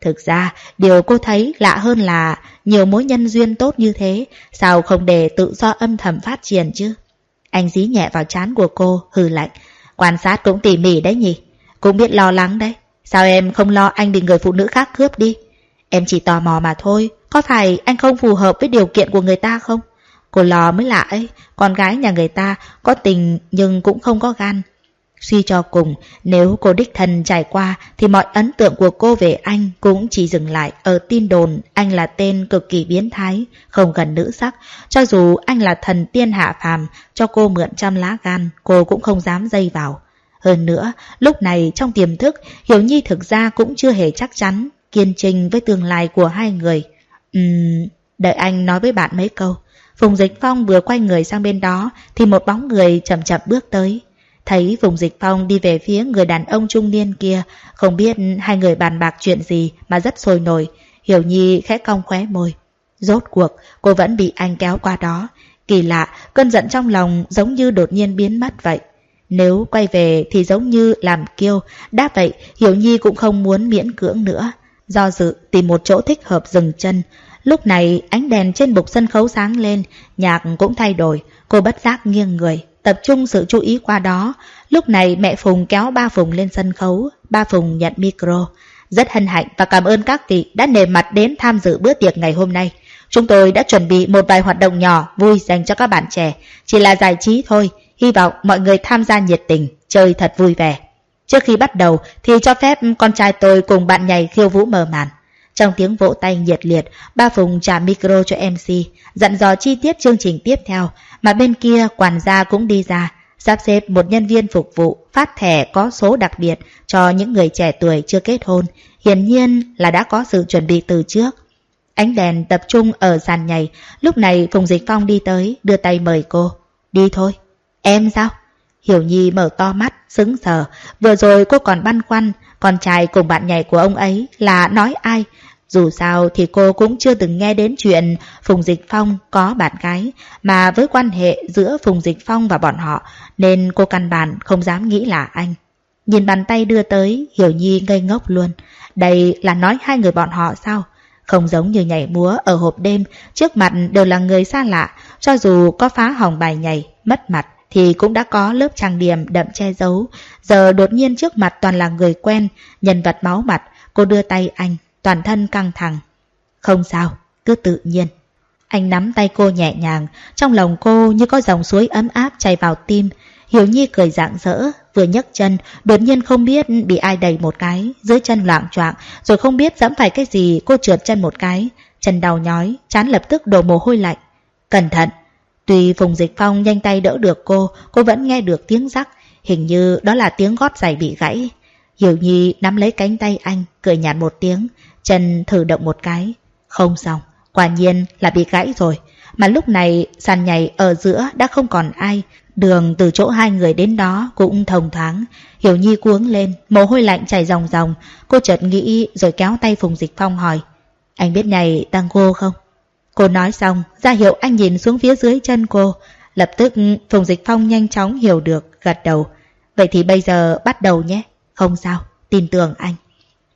Thực ra, điều cô thấy lạ hơn là nhiều mối nhân duyên tốt như thế, sao không để tự do âm thầm phát triển chứ? Anh dí nhẹ vào chán của cô, hừ lạnh. Quan sát cũng tỉ mỉ đấy nhỉ? Cũng biết lo lắng đấy. Sao em không lo anh bị người phụ nữ khác cướp đi? Em chỉ tò mò mà thôi. Có phải anh không phù hợp với điều kiện của người ta không? Cô lo mới lạ ấy. Con gái nhà người ta có tình nhưng cũng không có gan. Suy cho cùng, nếu cô đích thân trải qua thì mọi ấn tượng của cô về anh cũng chỉ dừng lại ở tin đồn anh là tên cực kỳ biến thái, không gần nữ sắc. Cho dù anh là thần tiên hạ phàm, cho cô mượn trăm lá gan, cô cũng không dám dây vào. Hơn nữa, lúc này trong tiềm thức, Hiểu Nhi thực ra cũng chưa hề chắc chắn, kiên trình với tương lai của hai người. Ừm, đợi anh nói với bạn mấy câu. Phùng Dịch Phong vừa quay người sang bên đó thì một bóng người chậm chậm bước tới. Thấy Phùng Dịch Phong đi về phía người đàn ông trung niên kia, không biết hai người bàn bạc chuyện gì mà rất sôi nổi. Hiểu Nhi khẽ cong khóe môi. Rốt cuộc, cô vẫn bị anh kéo qua đó. Kỳ lạ, cơn giận trong lòng giống như đột nhiên biến mất vậy. Nếu quay về thì giống như làm kiêu, đáp vậy Hiểu Nhi cũng không muốn miễn cưỡng nữa. Do dự tìm một chỗ thích hợp dừng chân. Lúc này ánh đèn trên bục sân khấu sáng lên, nhạc cũng thay đổi, cô bất giác nghiêng người tập trung sự chú ý qua đó. Lúc này mẹ Phùng kéo ba Phùng lên sân khấu, ba Phùng nhận micro. Rất hân hạnh và cảm ơn các vị đã nề mặt đến tham dự bữa tiệc ngày hôm nay. Chúng tôi đã chuẩn bị một vài hoạt động nhỏ vui dành cho các bạn trẻ, chỉ là giải trí thôi, hy vọng mọi người tham gia nhiệt tình, chơi thật vui vẻ. Trước khi bắt đầu thì cho phép con trai tôi cùng bạn nhảy khiêu vũ mờ màn. Trong tiếng vỗ tay nhiệt liệt, ba Phùng trả micro cho MC, dặn dò chi tiết chương trình tiếp theo, mà bên kia quản gia cũng đi ra, sắp xếp một nhân viên phục vụ, phát thẻ có số đặc biệt cho những người trẻ tuổi chưa kết hôn, hiển nhiên là đã có sự chuẩn bị từ trước. Ánh đèn tập trung ở sàn nhảy, lúc này Phùng Dịch Phong đi tới, đưa tay mời cô. Đi thôi. Em sao? Hiểu Nhi mở to mắt, sững sờ. Vừa rồi cô còn băn khoăn, con trai cùng bạn nhảy của ông ấy là nói ai? Dù sao thì cô cũng chưa từng nghe đến chuyện Phùng Dịch Phong có bạn gái, mà với quan hệ giữa Phùng Dịch Phong và bọn họ, nên cô căn bản không dám nghĩ là anh. Nhìn bàn tay đưa tới, Hiểu Nhi ngây ngốc luôn. Đây là nói hai người bọn họ sao? Không giống như nhảy múa ở hộp đêm, trước mặt đều là người xa lạ, cho dù có phá hỏng bài nhảy, mất mặt thì cũng đã có lớp trang điểm đậm che giấu. Giờ đột nhiên trước mặt toàn là người quen, nhân vật máu mặt, cô đưa tay anh, toàn thân căng thẳng. Không sao, cứ tự nhiên. Anh nắm tay cô nhẹ nhàng, trong lòng cô như có dòng suối ấm áp chảy vào tim. Hiểu Nhi cười rạng rỡ, vừa nhấc chân, đột nhiên không biết bị ai đẩy một cái, dưới chân loạn choạng, rồi không biết dẫm phải cái gì, cô trượt chân một cái, chân đau nhói, chán lập tức đổ mồ hôi lạnh. Cẩn thận! Tuy Phùng Dịch Phong nhanh tay đỡ được cô, cô vẫn nghe được tiếng rắc, hình như đó là tiếng gót giày bị gãy. Hiểu Nhi nắm lấy cánh tay anh, cười nhạt một tiếng, chân thử động một cái. Không xong, quả nhiên là bị gãy rồi. Mà lúc này sàn nhảy ở giữa đã không còn ai, Đường từ chỗ hai người đến đó cũng thông thoáng. Hiểu Nhi cuống lên, mồ hôi lạnh chảy ròng ròng. Cô chợt nghĩ rồi kéo tay Phùng Dịch Phong hỏi. Anh biết nhảy tango không? Cô nói xong, ra hiệu anh nhìn xuống phía dưới chân cô. Lập tức Phùng Dịch Phong nhanh chóng hiểu được, gật đầu. Vậy thì bây giờ bắt đầu nhé. Không sao, tin tưởng anh.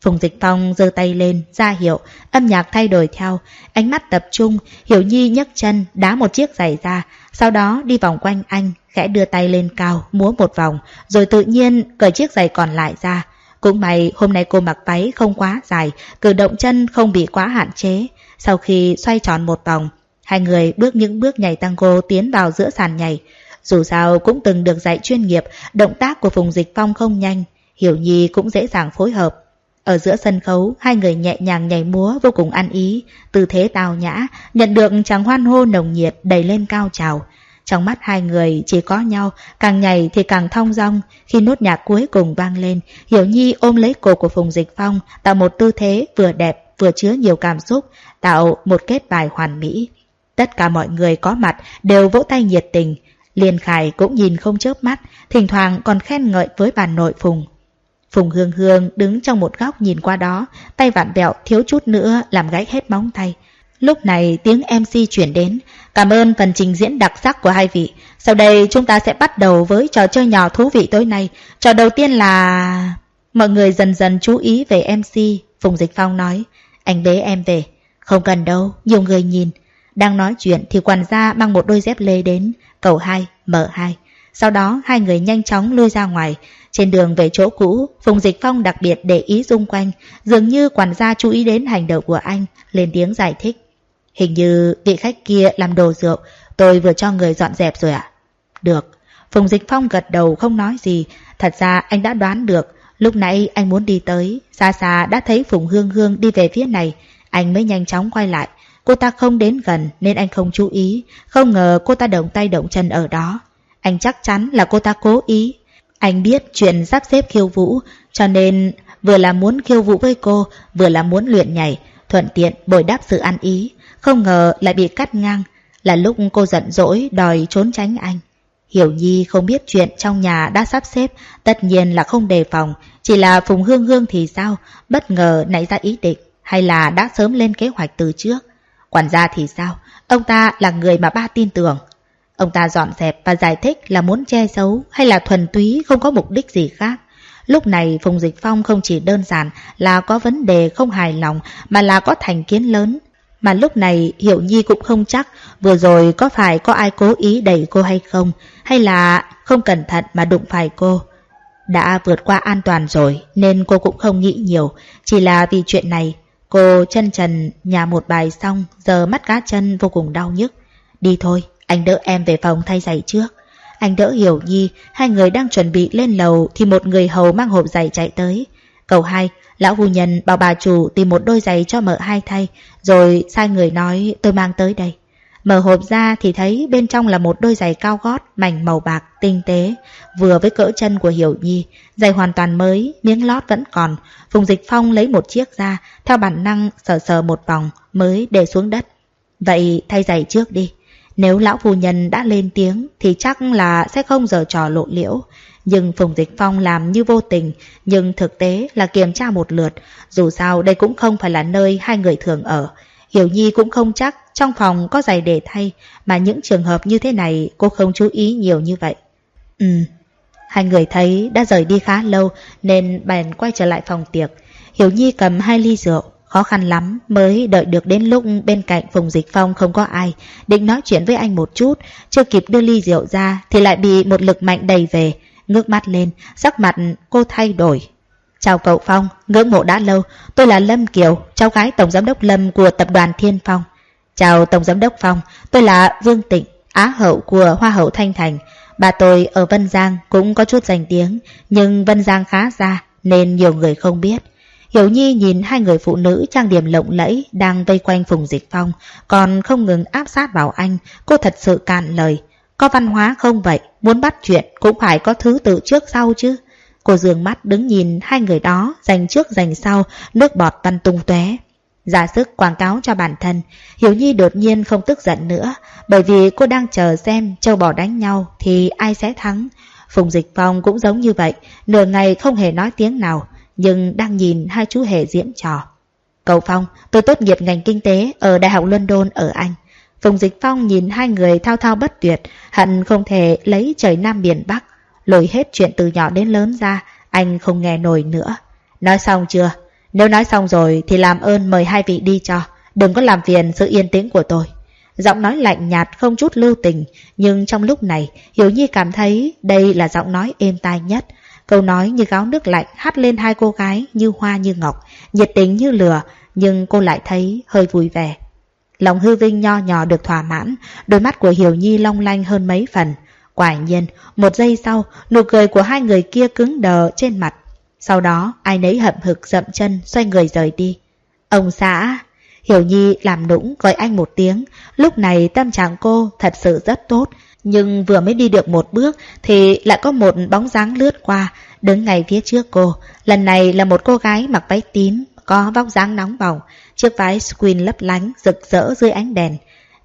Phùng Dịch Phong giơ tay lên, ra hiệu, âm nhạc thay đổi theo, ánh mắt tập trung, Hiểu Nhi nhấc chân, đá một chiếc giày ra, sau đó đi vòng quanh anh, khẽ đưa tay lên cao, múa một vòng, rồi tự nhiên cởi chiếc giày còn lại ra. Cũng may hôm nay cô mặc váy không quá dài, cử động chân không bị quá hạn chế. Sau khi xoay tròn một vòng, hai người bước những bước nhảy tango tiến vào giữa sàn nhảy. Dù sao cũng từng được dạy chuyên nghiệp, động tác của Phùng Dịch Phong không nhanh, Hiểu Nhi cũng dễ dàng phối hợp. Ở giữa sân khấu, hai người nhẹ nhàng nhảy múa vô cùng ăn ý, tư thế tào nhã, nhận được chàng hoan hô nồng nhiệt đầy lên cao trào. Trong mắt hai người chỉ có nhau, càng nhảy thì càng thong dong. Khi nốt nhạc cuối cùng vang lên, Hiểu Nhi ôm lấy cổ của Phùng Dịch Phong, tạo một tư thế vừa đẹp vừa chứa nhiều cảm xúc, tạo một kết bài hoàn mỹ. Tất cả mọi người có mặt đều vỗ tay nhiệt tình. Liên Khải cũng nhìn không chớp mắt, thỉnh thoảng còn khen ngợi với bà nội Phùng. Phùng Hương Hương đứng trong một góc nhìn qua đó, tay vặn vẹo thiếu chút nữa làm gãy hết móng tay. Lúc này tiếng MC chuyển đến. Cảm ơn phần trình diễn đặc sắc của hai vị. Sau đây chúng ta sẽ bắt đầu với trò chơi nhỏ thú vị tối nay. Trò đầu tiên là... Mọi người dần dần chú ý về MC. Phùng Dịch Phong nói. Anh bế em về. Không cần đâu, nhiều người nhìn. Đang nói chuyện thì quản gia mang một đôi dép lê đến. Cầu hai mở hai. Sau đó hai người nhanh chóng lui ra ngoài. Trên đường về chỗ cũ, Phùng Dịch Phong đặc biệt để ý xung quanh. Dường như quản gia chú ý đến hành động của anh, lên tiếng giải thích. Hình như vị khách kia làm đồ rượu, tôi vừa cho người dọn dẹp rồi ạ. Được. Phùng Dịch Phong gật đầu không nói gì. Thật ra anh đã đoán được. Lúc nãy anh muốn đi tới, xa xa đã thấy Phùng Hương Hương đi về phía này. Anh mới nhanh chóng quay lại. Cô ta không đến gần nên anh không chú ý. Không ngờ cô ta động tay động chân ở đó. Anh chắc chắn là cô ta cố ý. Anh biết chuyện sắp xếp khiêu vũ, cho nên vừa là muốn khiêu vũ với cô, vừa là muốn luyện nhảy, thuận tiện bồi đáp sự ăn ý. Không ngờ lại bị cắt ngang, là lúc cô giận dỗi đòi trốn tránh anh. Hiểu Nhi không biết chuyện trong nhà đã sắp xếp, tất nhiên là không đề phòng, chỉ là Phùng Hương Hương thì sao, bất ngờ nảy ra ý định, hay là đã sớm lên kế hoạch từ trước. Quản gia thì sao, ông ta là người mà ba tin tưởng. Ông ta dọn dẹp và giải thích là muốn che giấu hay là thuần túy không có mục đích gì khác. Lúc này Phùng Dịch Phong không chỉ đơn giản là có vấn đề không hài lòng mà là có thành kiến lớn. Mà lúc này Hiểu Nhi cũng không chắc vừa rồi có phải có ai cố ý đẩy cô hay không hay là không cẩn thận mà đụng phải cô. Đã vượt qua an toàn rồi nên cô cũng không nghĩ nhiều. Chỉ là vì chuyện này cô chân trần nhà một bài xong giờ mắt cá chân vô cùng đau nhức. Đi thôi. Anh đỡ em về phòng thay giày trước. Anh đỡ Hiểu Nhi, hai người đang chuẩn bị lên lầu thì một người hầu mang hộp giày chạy tới. Cầu hai, Lão phu nhân bảo bà chủ tìm một đôi giày cho mợ hai thay, rồi sai người nói tôi mang tới đây. Mở hộp ra thì thấy bên trong là một đôi giày cao gót, mảnh màu bạc, tinh tế, vừa với cỡ chân của Hiểu Nhi. Giày hoàn toàn mới, miếng lót vẫn còn. Phùng Dịch Phong lấy một chiếc ra, theo bản năng sờ sờ một vòng mới để xuống đất. Vậy thay giày trước đi. Nếu lão phu nhân đã lên tiếng thì chắc là sẽ không giờ trò lộ liễu. Nhưng Phùng Dịch Phong làm như vô tình, nhưng thực tế là kiểm tra một lượt. Dù sao đây cũng không phải là nơi hai người thường ở. Hiểu Nhi cũng không chắc trong phòng có giày để thay, mà những trường hợp như thế này cô không chú ý nhiều như vậy. Ừ, hai người thấy đã rời đi khá lâu nên bèn quay trở lại phòng tiệc. Hiểu Nhi cầm hai ly rượu, khó khăn lắm mới đợi được đến lúc bên cạnh Phùng Dịch Phong không có ai, định nói chuyện với anh một chút, chưa kịp đưa ly rượu ra thì lại bị một lực mạnh đầy về, ngước mắt lên, sắc mặt cô thay đổi. Chào cậu Phong, ngưỡng mộ đã lâu, tôi là Lâm Kiều, cháu gái Tổng Giám đốc Lâm của Tập đoàn Thiên Phong. Chào Tổng Giám đốc Phong, tôi là Vương Tịnh, Á hậu của Hoa hậu Thanh Thành. Bà tôi ở Vân Giang cũng có chút danh tiếng, nhưng Vân Giang khá xa nên nhiều người không biết. Hiểu Nhi nhìn hai người phụ nữ trang điểm lộng lẫy đang vây quanh Phùng Dịch Phong, còn không ngừng áp sát vào anh, cô thật sự cạn lời. Có văn hóa không vậy, muốn bắt chuyện cũng phải có thứ tự trước sau chứ. Cô dường mắt đứng nhìn hai người đó, dành trước dành sau, nước bọt tăn tung tóe. Giả sức quảng cáo cho bản thân, Hiểu Nhi đột nhiên không tức giận nữa, bởi vì cô đang chờ xem châu bò đánh nhau thì ai sẽ thắng. Phùng Dịch Phong cũng giống như vậy, nửa ngày không hề nói tiếng nào, nhưng đang nhìn hai chú hề diễn trò. Cậu Phong, tôi tốt nghiệp ngành kinh tế ở Đại học London ở Anh. Phùng Dịch Phong nhìn hai người thao thao bất tuyệt, hận không thể lấy trời Nam biển Bắc, lôi hết chuyện từ nhỏ đến lớn ra, anh không nghe nổi nữa. Nói xong chưa? Nếu nói xong rồi thì làm ơn mời hai vị đi cho, đừng có làm phiền sự yên tĩnh của tôi. Giọng nói lạnh nhạt không chút lưu tình, nhưng trong lúc này Hiểu Nhi cảm thấy đây là giọng nói êm tai nhất. Câu nói như gáo nước lạnh hắt lên hai cô gái như hoa như ngọc, nhiệt tình như lửa, nhưng cô lại thấy hơi vui vẻ. Lòng hư vinh nho nhỏ được thỏa mãn, đôi mắt của Hiểu Nhi long lanh hơn mấy phần. Quả nhiên, một giây sau, nụ cười của hai người kia cứng đờ trên mặt. Sau đó, ai nấy hậm hực dậm chân, xoay người rời đi. Ông xã... Hiểu Nhi làm nũng gọi anh một tiếng. Lúc này tâm trạng cô thật sự rất tốt. Nhưng vừa mới đi được một bước thì lại có một bóng dáng lướt qua, đứng ngay phía trước cô. Lần này là một cô gái mặc váy tím, có vóc dáng nóng bỏng, chiếc váy screen lấp lánh, rực rỡ dưới ánh đèn.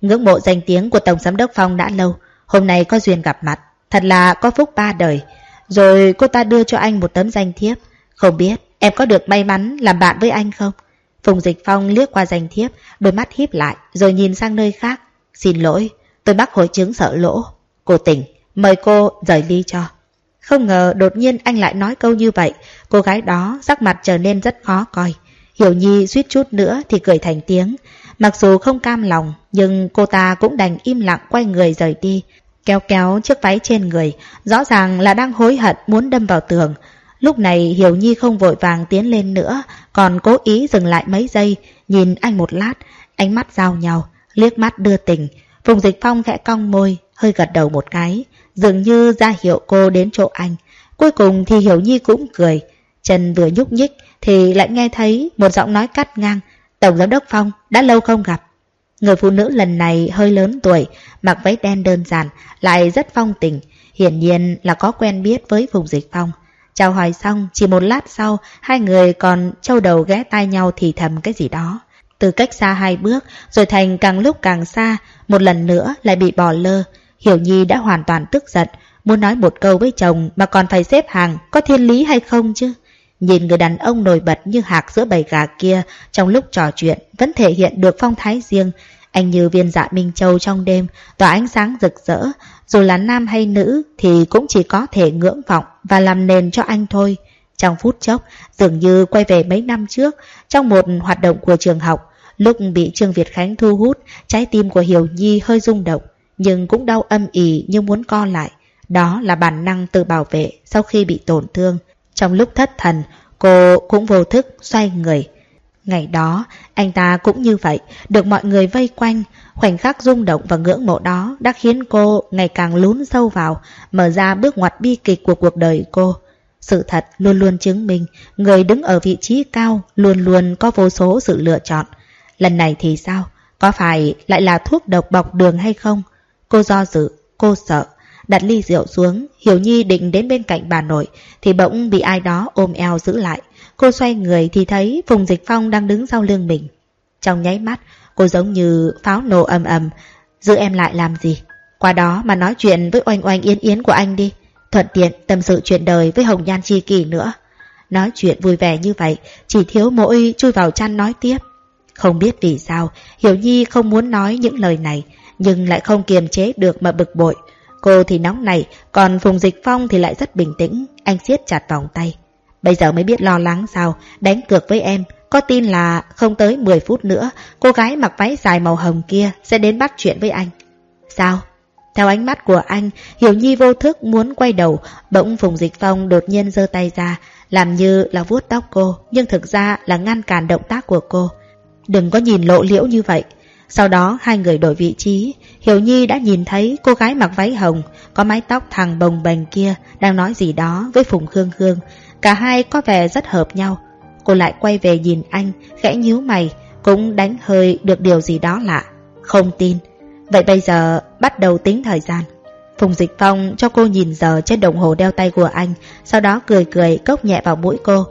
Ngưỡng mộ danh tiếng của Tổng Giám đốc Phong đã lâu, hôm nay có duyên gặp mặt, thật là có phúc ba đời. Rồi cô ta đưa cho anh một tấm danh thiếp. Không biết em có được may mắn làm bạn với anh không? Phùng Dịch Phong liếc qua danh thiếp, đôi mắt híp lại, rồi nhìn sang nơi khác. Xin lỗi, tôi mắc hội chứng sợ lỗ. Cô tỉnh, mời cô rời ly cho. Không ngờ đột nhiên anh lại nói câu như vậy, cô gái đó sắc mặt trở nên rất khó coi. Hiểu Nhi suýt chút nữa thì cười thành tiếng. Mặc dù không cam lòng, nhưng cô ta cũng đành im lặng quay người rời đi. Kéo kéo chiếc váy trên người, rõ ràng là đang hối hận muốn đâm vào tường. Lúc này Hiểu Nhi không vội vàng tiến lên nữa, còn cố ý dừng lại mấy giây, nhìn anh một lát, ánh mắt giao nhau, liếc mắt đưa tình. Phùng Dịch Phong khẽ cong môi, hơi gật đầu một cái, dường như ra hiệu cô đến chỗ anh. Cuối cùng thì Hiểu Nhi cũng cười, chân vừa nhúc nhích thì lại nghe thấy một giọng nói cắt ngang. Tổng giám đốc Phong, đã lâu không gặp. Người phụ nữ lần này hơi lớn tuổi, mặc váy đen đơn giản, lại rất phong tình, hiển nhiên là có quen biết với vùng Dịch Phong. Chào hỏi xong, chỉ một lát sau, hai người còn trâu đầu ghé tai nhau thì thầm cái gì đó. Từ cách xa hai bước, rồi thành càng lúc càng xa, một lần nữa lại bị bỏ lơ. Hiểu Nhi đã hoàn toàn tức giận, muốn nói một câu với chồng mà còn phải xếp hàng, có thiên lý hay không chứ? Nhìn người đàn ông nổi bật như hạc giữa bầy gà kia, trong lúc trò chuyện vẫn thể hiện được phong thái riêng. Anh như viên dạ Minh Châu trong đêm, tỏa ánh sáng rực rỡ, dù là nam hay nữ thì cũng chỉ có thể ngưỡng vọng và làm nền cho anh thôi. Trong phút chốc, dường như quay về mấy năm trước, trong một hoạt động của trường học, lúc bị Trương Việt Khánh thu hút, trái tim của Hiểu Nhi hơi rung động, nhưng cũng đau âm ỉ như muốn co lại. Đó là bản năng tự bảo vệ sau khi bị tổn thương. Trong lúc thất thần, cô cũng vô thức xoay người. Ngày đó, anh ta cũng như vậy, được mọi người vây quanh. Khoảnh khắc rung động và ngưỡng mộ đó đã khiến cô ngày càng lún sâu vào, mở ra bước ngoặt bi kịch của cuộc đời cô. Sự thật luôn luôn chứng minh người đứng ở vị trí cao luôn luôn có vô số sự lựa chọn. Lần này thì sao? Có phải lại là thuốc độc bọc đường hay không? Cô do dự, cô sợ. Đặt ly rượu xuống, Hiểu Nhi định đến bên cạnh bà nội, thì bỗng bị ai đó ôm eo giữ lại. Cô xoay người thì thấy Phùng Dịch Phong đang đứng sau lưng mình. Trong nháy mắt, cô giống như pháo nổ ầm ầm, giữ em lại làm gì? Qua đó mà nói chuyện với oanh oanh yến yến của anh đi. Thuận tiện tâm sự chuyện đời với Hồng Nhan Chi Kỳ nữa. Nói chuyện vui vẻ như vậy, chỉ thiếu mỗi chui vào chăn nói tiếp. Không biết vì sao, Hiểu Nhi không muốn nói những lời này, nhưng lại không kiềm chế được mà bực bội. Cô thì nóng này, còn Phùng Dịch Phong thì lại rất bình tĩnh, anh siết chặt vòng tay. Bây giờ mới biết lo lắng sao, đánh cược với em, có tin là không tới 10 phút nữa, cô gái mặc váy dài màu hồng kia sẽ đến bắt chuyện với anh. Sao? Theo ánh mắt của anh, Hiểu Nhi vô thức muốn quay đầu, bỗng Phùng Dịch Phong đột nhiên giơ tay ra, làm như là vuốt tóc cô, nhưng thực ra là ngăn cản động tác của cô. Đừng có nhìn lộ liễu như vậy. Sau đó hai người đổi vị trí, Hiểu Nhi đã nhìn thấy cô gái mặc váy hồng, có mái tóc thẳng bồng bềnh kia, đang nói gì đó với Phùng Khương Khương. Cả hai có vẻ rất hợp nhau. Cô lại quay về nhìn anh, khẽ nhíu mày, cũng đánh hơi được điều gì đó lạ. Không tin. Vậy bây giờ bắt đầu tính thời gian. Phùng Dịch Phong cho cô nhìn giờ trên đồng hồ đeo tay của anh, sau đó cười cười cốc nhẹ vào mũi cô.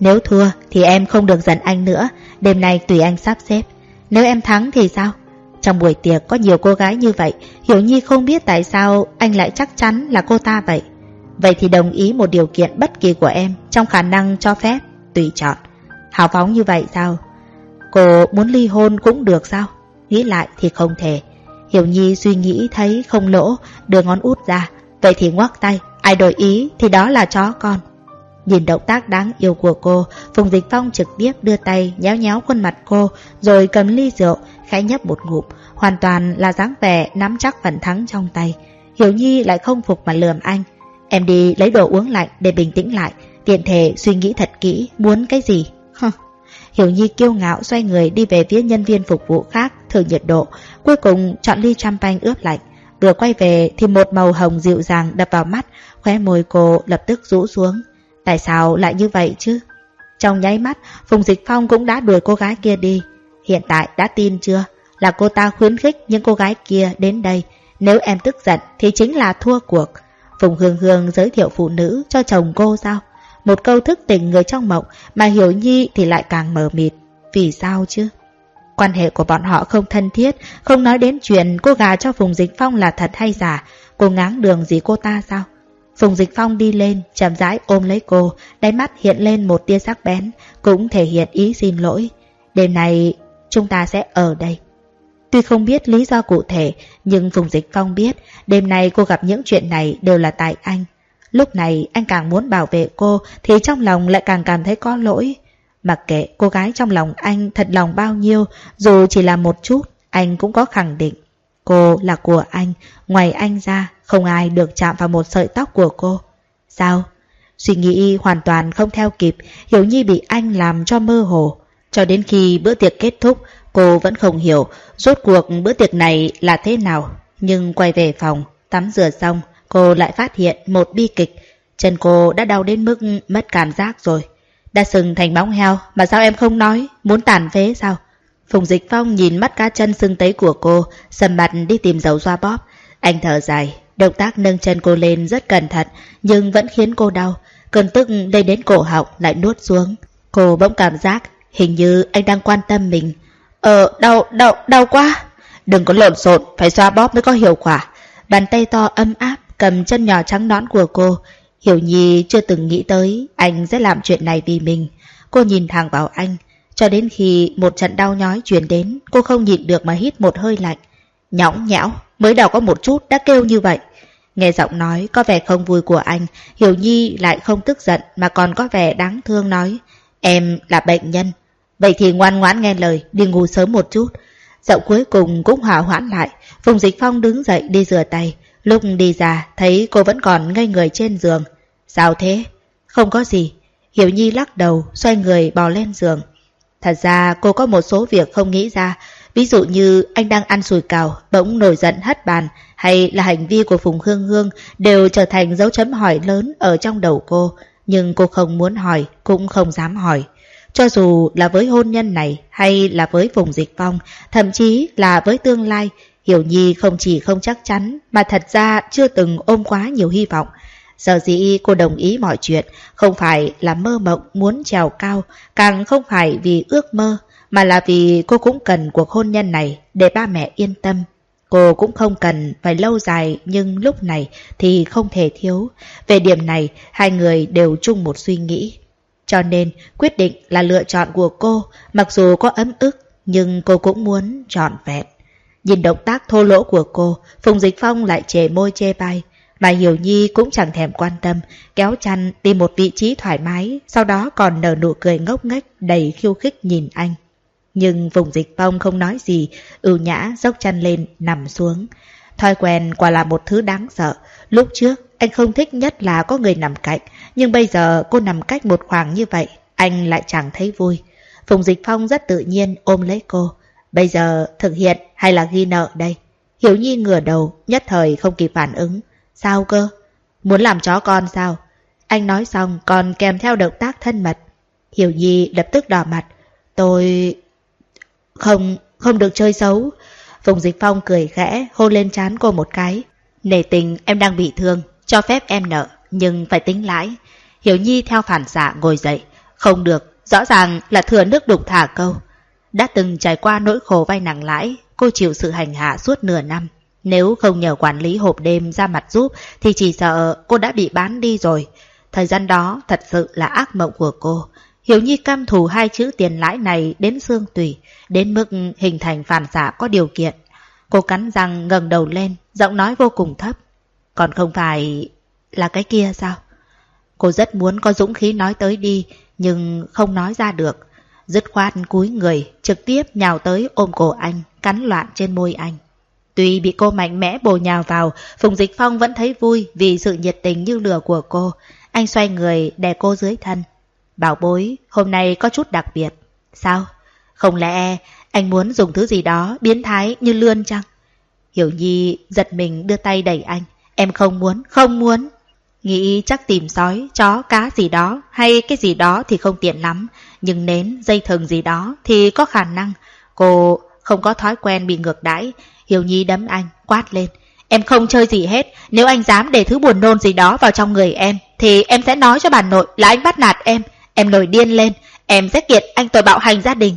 Nếu thua thì em không được giận anh nữa, đêm nay tùy anh sắp xếp. Nếu em thắng thì sao? Trong buổi tiệc có nhiều cô gái như vậy, Hiểu Nhi không biết tại sao anh lại chắc chắn là cô ta vậy. Vậy thì đồng ý một điều kiện bất kỳ của em trong khả năng cho phép, tùy chọn. Hào phóng như vậy sao? Cô muốn ly hôn cũng được sao? Nghĩ lại thì không thể. Hiểu Nhi suy nghĩ thấy không lỗ, đưa ngón út ra. Vậy thì ngoắc tay, ai đổi ý thì đó là chó con. Nhìn động tác đáng yêu của cô, Phùng Dịch Phong trực tiếp đưa tay nhéo nhéo khuôn mặt cô, rồi cầm ly rượu, khẽ nhấp một ngụm, hoàn toàn là dáng vẻ nắm chắc phần thắng trong tay. Hiểu Nhi lại không phục mà lườm anh. Em đi lấy đồ uống lạnh để bình tĩnh lại, tiện thể suy nghĩ thật kỹ muốn cái gì. Hiểu Nhi kiêu ngạo xoay người đi về phía nhân viên phục vụ khác thử nhiệt độ, cuối cùng chọn ly champagne ướp lạnh. Vừa quay về thì một màu hồng dịu dàng đập vào mắt, khóe môi cô lập tức rũ xuống. Tại sao lại như vậy chứ? Trong nháy mắt, Phùng Dịch Phong cũng đã đuổi cô gái kia đi. Hiện tại đã tin chưa? Là cô ta khuyến khích những cô gái kia đến đây. Nếu em tức giận thì chính là thua cuộc. Phùng Hương Hương giới thiệu phụ nữ cho chồng cô sao? Một câu thức tình người trong mộng mà Hiểu Nhi thì lại càng mờ mịt. Vì sao chứ? Quan hệ của bọn họ không thân thiết, không nói đến chuyện cô gà cho Phùng Dịch Phong là thật hay giả. Cô ngáng đường gì cô ta sao? Phùng Dịch Phong đi lên, chậm rãi ôm lấy cô, đáy mắt hiện lên một tia sắc bén, cũng thể hiện ý xin lỗi. Đêm này, chúng ta sẽ ở đây. Tuy không biết lý do cụ thể, nhưng Phùng Dịch Phong biết đêm nay cô gặp những chuyện này đều là tại anh. Lúc này anh càng muốn bảo vệ cô thì trong lòng lại càng cảm thấy có lỗi. Mặc kệ cô gái trong lòng anh thật lòng bao nhiêu, dù chỉ là một chút, anh cũng có khẳng định. Cô là của anh, ngoài anh ra, không ai được chạm vào một sợi tóc của cô. Sao? Suy nghĩ hoàn toàn không theo kịp, Hiểu Nhi bị anh làm cho mơ hồ. Cho đến khi bữa tiệc kết thúc, cô vẫn không hiểu rốt cuộc bữa tiệc này là thế nào. Nhưng quay về phòng, tắm rửa xong, cô lại phát hiện một bi kịch. Chân cô đã đau đến mức mất cảm giác rồi. Đã sừng thành bóng heo mà sao em không nói, muốn tàn phế sao? Phùng Dịch Phong nhìn mắt cá chân sưng tấy của cô, sầm mặt đi tìm dầu xoa bóp. Anh thở dài, động tác nâng chân cô lên rất cẩn thận, nhưng vẫn khiến cô đau. Cơn tức lên đến cổ họng lại nuốt xuống. Cô bỗng cảm giác hình như anh đang quan tâm mình. Ờ, đau, đau, đau quá. Đừng có lộn xộn, phải xoa bóp mới có hiệu quả. Bàn tay to âm áp cầm chân nhỏ trắng nõn của cô. Hiểu Nhi chưa từng nghĩ tới anh sẽ làm chuyện này vì mình. Cô nhìn thẳng vào anh, cho đến khi một trận đau nhói truyền đến, cô không nhịn được mà hít một hơi lạnh. Nhõng nhẽo, mới đầu có một chút đã kêu như vậy. Nghe giọng nói có vẻ không vui của anh, Hiểu Nhi lại không tức giận mà còn có vẻ đáng thương nói. Em là bệnh nhân. Vậy thì ngoan ngoãn nghe lời, đi ngủ sớm một chút. Dạo cuối cùng cũng hòa hoãn lại, Phùng Dịch Phong đứng dậy đi rửa tay. Lúc đi ra, thấy cô vẫn còn ngây người trên giường. Sao thế? Không có gì. Hiểu Nhi lắc đầu, xoay người bò lên giường. Thật ra cô có một số việc không nghĩ ra, ví dụ như anh đang ăn sùi cào, bỗng nổi giận hất bàn, hay là hành vi của Phùng Hương Hương đều trở thành dấu chấm hỏi lớn ở trong đầu cô. Nhưng cô không muốn hỏi, cũng không dám hỏi. Cho dù là với hôn nhân này hay là với phùng dịch phong, thậm chí là với tương lai, Hiểu Nhi không chỉ không chắc chắn mà thật ra chưa từng ôm quá nhiều hy vọng. Giờ dĩ cô đồng ý mọi chuyện, không phải là mơ mộng muốn trèo cao, càng không phải vì ước mơ, mà là vì cô cũng cần cuộc hôn nhân này để ba mẹ yên tâm. Cô cũng không cần phải lâu dài nhưng lúc này thì không thể thiếu. Về điểm này, hai người đều chung một suy nghĩ. Cho nên, quyết định là lựa chọn của cô, mặc dù có ấm ức, nhưng cô cũng muốn trọn vẹn. Nhìn động tác thô lỗ của cô, Phùng Dịch Phong lại chề môi chê bai. Mà Hiểu Nhi cũng chẳng thèm quan tâm, kéo chăn tìm một vị trí thoải mái, sau đó còn nở nụ cười ngốc nghếch đầy khiêu khích nhìn anh. Nhưng vùng Dịch Phong không nói gì, ưu nhã dốc chăn lên, nằm xuống. Thói quen quả là một thứ đáng sợ. Lúc trước, anh không thích nhất là có người nằm cạnh, nhưng bây giờ cô nằm cách một khoảng như vậy, anh lại chẳng thấy vui. Phùng Dịch Phong rất tự nhiên ôm lấy cô. Bây giờ thực hiện hay là ghi nợ đây? Hiểu Nhi ngửa đầu, nhất thời không kịp phản ứng. Sao cơ? Muốn làm chó con sao? Anh nói xong còn kèm theo động tác thân mật. Hiểu Nhi lập tức đỏ mặt. Tôi... Không, không được chơi xấu. Phùng Dịch Phong cười khẽ, hôn lên trán cô một cái. Nể tình em đang bị thương, cho phép em nợ, nhưng phải tính lãi. Hiểu Nhi theo phản xạ ngồi dậy. Không được, rõ ràng là thừa nước đục thả câu. Đã từng trải qua nỗi khổ vay nặng lãi, cô chịu sự hành hạ suốt nửa năm. Nếu không nhờ quản lý hộp đêm ra mặt giúp thì chỉ sợ cô đã bị bán đi rồi. Thời gian đó thật sự là ác mộng của cô. Hiểu Nhi cam thù hai chữ tiền lãi này đến xương tủy, đến mức hình thành phản xạ có điều kiện. Cô cắn răng ngẩng đầu lên, giọng nói vô cùng thấp. Còn không phải là cái kia sao? Cô rất muốn có dũng khí nói tới đi, nhưng không nói ra được. Dứt khoát cúi người, trực tiếp nhào tới ôm cổ anh, cắn loạn trên môi anh. Tuy bị cô mạnh mẽ bồ nhào vào, Phùng Dịch Phong vẫn thấy vui vì sự nhiệt tình như lửa của cô. Anh xoay người đè cô dưới thân. Bảo bối, hôm nay có chút đặc biệt. Sao? Không lẽ anh muốn dùng thứ gì đó biến thái như lươn chăng? Hiểu Nhi giật mình đưa tay đẩy anh. Em không muốn, không muốn. Nghĩ chắc tìm sói, chó, cá gì đó hay cái gì đó thì không tiện lắm. Nhưng nến, dây thừng gì đó thì có khả năng. Cô không có thói quen bị ngược đãi. Hiểu Nhi đấm anh, quát lên. Em không chơi gì hết, nếu anh dám để thứ buồn nôn gì đó vào trong người em, thì em sẽ nói cho bà nội là anh bắt nạt em. Em nổi điên lên, em sẽ kiện anh tội bạo hành gia đình.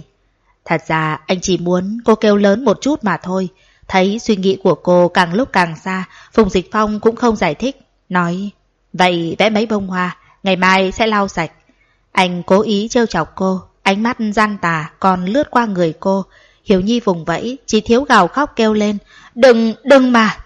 Thật ra anh chỉ muốn cô kêu lớn một chút mà thôi. Thấy suy nghĩ của cô càng lúc càng xa, Phùng Dịch Phong cũng không giải thích. Nói, vậy vẽ mấy bông hoa, ngày mai sẽ lau sạch. Anh cố ý trêu chọc cô, ánh mắt gian tà còn lướt qua người cô. Hiểu Nhi vùng vẫy, chỉ thiếu gào khóc kêu lên. Đừng, đừng mà!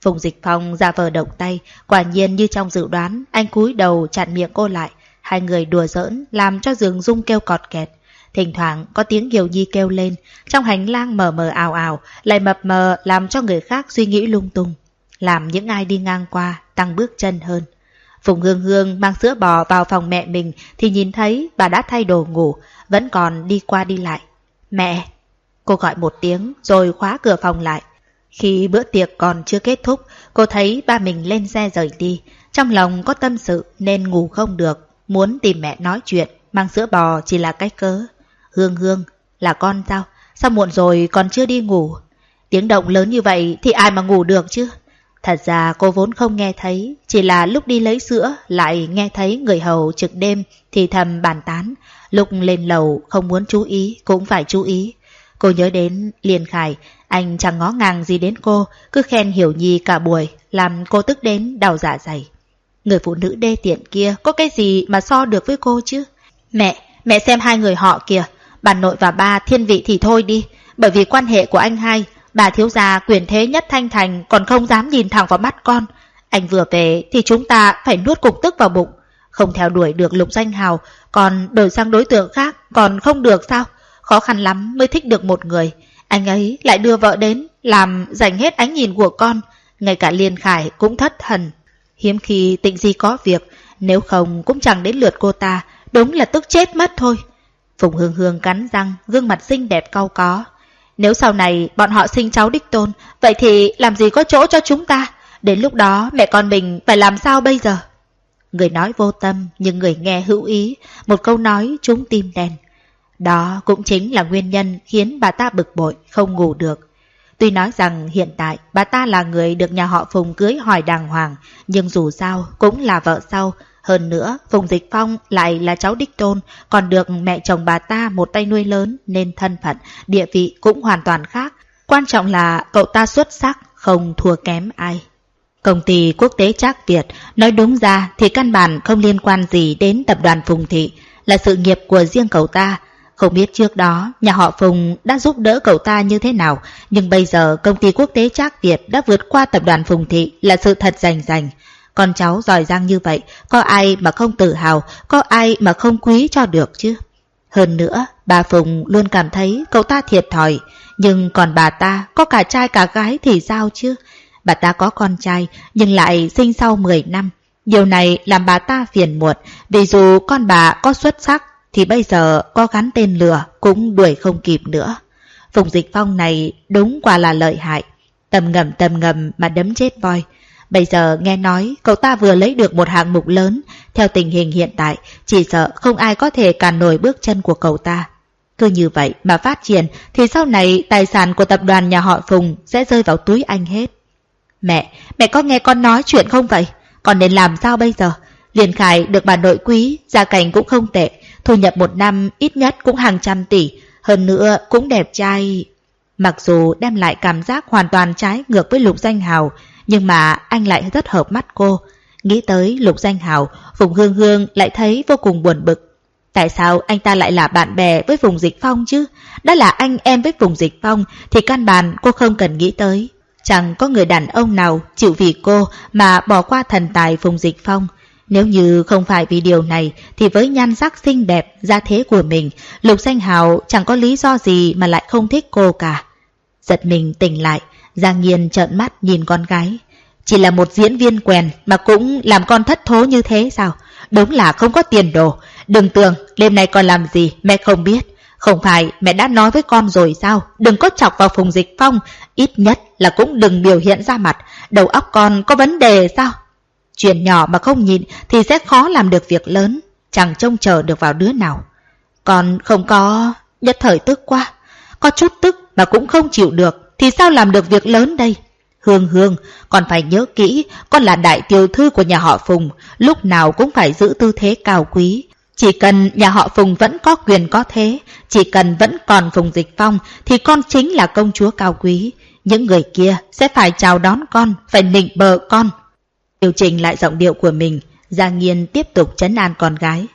Phùng Dịch Phong ra vờ động tay, quả nhiên như trong dự đoán, anh cúi đầu chặn miệng cô lại. Hai người đùa giỡn, làm cho giường rung kêu cọt kẹt. Thỉnh thoảng có tiếng Kiều Nhi kêu lên, trong hành lang mờ mờ ảo ảo, lại mập mờ làm cho người khác suy nghĩ lung tung. Làm những ai đi ngang qua, tăng bước chân hơn. Phùng Hương Hương mang sữa bò vào phòng mẹ mình thì nhìn thấy bà đã thay đồ ngủ, vẫn còn đi qua đi lại. Mẹ! Cô gọi một tiếng rồi khóa cửa phòng lại. Khi bữa tiệc còn chưa kết thúc, cô thấy ba mình lên xe rời đi. Trong lòng có tâm sự nên ngủ không được, muốn tìm mẹ nói chuyện, mang sữa bò chỉ là cái cớ. Hương Hương, là con sao? Sao muộn rồi còn chưa đi ngủ? Tiếng động lớn như vậy thì ai mà ngủ được chứ? Thật ra cô vốn không nghe thấy, chỉ là lúc đi lấy sữa lại nghe thấy người hầu trực đêm thì thầm bàn tán. Lúc lên lầu không muốn chú ý cũng phải chú ý. Cô nhớ đến liền Khải, anh chẳng ngó ngàng gì đến cô, cứ khen Hiểu Nhi cả buổi, làm cô tức đến đau dạ dày. Người phụ nữ đê tiện kia có cái gì mà so được với cô chứ? Mẹ, mẹ xem hai người họ kìa, bà nội và ba thiên vị thì thôi đi, bởi vì quan hệ của anh hai, bà thiếu gia quyền thế nhất thanh thành còn không dám nhìn thẳng vào mắt con. Anh vừa về thì chúng ta phải nuốt cục tức vào bụng, không theo đuổi được lục danh hào, còn đổi sang đối tượng khác còn không được sao? Khó khăn lắm mới thích được một người. Anh ấy lại đưa vợ đến, làm dành hết ánh nhìn của con. Ngay cả Liên Khải cũng thất thần. Hiếm khi tịnh di có việc, nếu không cũng chẳng đến lượt cô ta, đúng là tức chết mất thôi. Phùng Hương Hương cắn răng, gương mặt xinh đẹp cau có. Nếu sau này bọn họ sinh cháu đích tôn, vậy thì làm gì có chỗ cho chúng ta? Đến lúc đó mẹ con mình phải làm sao bây giờ? Người nói vô tâm nhưng người nghe hữu ý, một câu nói trúng tim đèn. Đó cũng chính là nguyên nhân khiến bà ta bực bội, không ngủ được. Tuy nói rằng hiện tại bà ta là người được nhà họ Phùng cưới hỏi đàng hoàng, nhưng dù sao cũng là vợ sau. Hơn nữa, Phùng Dịch Phong lại là cháu đích tôn, còn được mẹ chồng bà ta một tay nuôi lớn nên thân phận, địa vị cũng hoàn toàn khác. Quan trọng là cậu ta xuất sắc, không thua kém ai. Công ty quốc tế Trác Việt nói đúng ra thì căn bản không liên quan gì đến tập đoàn Phùng Thị, là sự nghiệp của riêng cậu ta. Không biết trước đó nhà họ Phùng đã giúp đỡ cậu ta như thế nào, nhưng bây giờ công ty quốc tế Trác Việt đã vượt qua tập đoàn Phùng Thị là sự thật rành rành. Con cháu giỏi giang như vậy, có ai mà không tự hào, có ai mà không quý cho được chứ? Hơn nữa, bà Phùng luôn cảm thấy cậu ta thiệt thòi, nhưng còn bà ta có cả trai cả gái thì sao chứ? Bà ta có con trai nhưng lại sinh sau 10 năm. Điều này làm bà ta phiền muộn vì dù con bà có xuất sắc thì bây giờ có gắn tên lửa cũng đuổi không kịp nữa. Phùng Dịch Phong này đúng quả là lợi hại. Tầm ngầm tầm ngầm mà đấm chết voi. Bây giờ nghe nói cậu ta vừa lấy được một hạng mục lớn, theo tình hình hiện tại, chỉ sợ không ai có thể cản nổi bước chân của cậu ta. Cứ như vậy mà phát triển thì sau này tài sản của tập đoàn nhà họ Phùng sẽ rơi vào túi anh hết. Mẹ, mẹ có nghe con nói chuyện không vậy? Con nên làm sao bây giờ? Liên Khải được bà nội quý, gia cảnh cũng không tệ, thu nhập một năm ít nhất cũng hàng trăm tỷ, hơn nữa cũng đẹp trai. Mặc dù đem lại cảm giác hoàn toàn trái ngược với Lục Danh Hào, nhưng mà anh lại rất hợp mắt cô. Nghĩ tới Lục Danh Hào, Phùng Hương Hương lại thấy vô cùng buồn bực. Tại sao anh ta lại là bạn bè với Phùng Dịch Phong chứ? Đã là anh em với Phùng Dịch Phong thì căn bản cô không cần nghĩ tới. Chẳng có người đàn ông nào chịu vì cô mà bỏ qua thần tài Phùng Dịch Phong. Nếu như không phải vì điều này thì với nhan sắc xinh đẹp, gia thế của mình, Lục Danh Hào chẳng có lý do gì mà lại không thích cô cả. Giật mình tỉnh lại, Giang Nhiên trợn mắt nhìn con gái. Chỉ là một diễn viên quèn mà cũng làm con thất thố như thế sao? Đúng là không có tiền đồ. Đừng tưởng đêm nay con làm gì mẹ không biết. Không phải mẹ đã nói với con rồi sao? Đừng có chọc vào Phùng Dịch Phong. Ít nhất là cũng đừng biểu hiện ra mặt. Đầu óc con có vấn đề sao? Chuyện nhỏ mà không nhịn thì sẽ khó làm được việc lớn. Chẳng trông chờ được vào đứa nào. còn không có... Nhất thời tức quá. Có chút tức mà cũng không chịu được. Thì sao làm được việc lớn đây? Hương Hương, con phải nhớ kỹ, con là đại tiểu thư của nhà họ Phùng, lúc nào cũng phải giữ tư thế cao quý. Chỉ cần nhà họ Phùng vẫn có quyền có thế, chỉ cần vẫn còn Phùng Dịch Phong thì con chính là công chúa cao quý. Những người kia sẽ phải chào đón con, phải nịnh bờ con. Điều chỉnh lại giọng điệu của mình, Giang Nghiên tiếp tục chấn an con gái.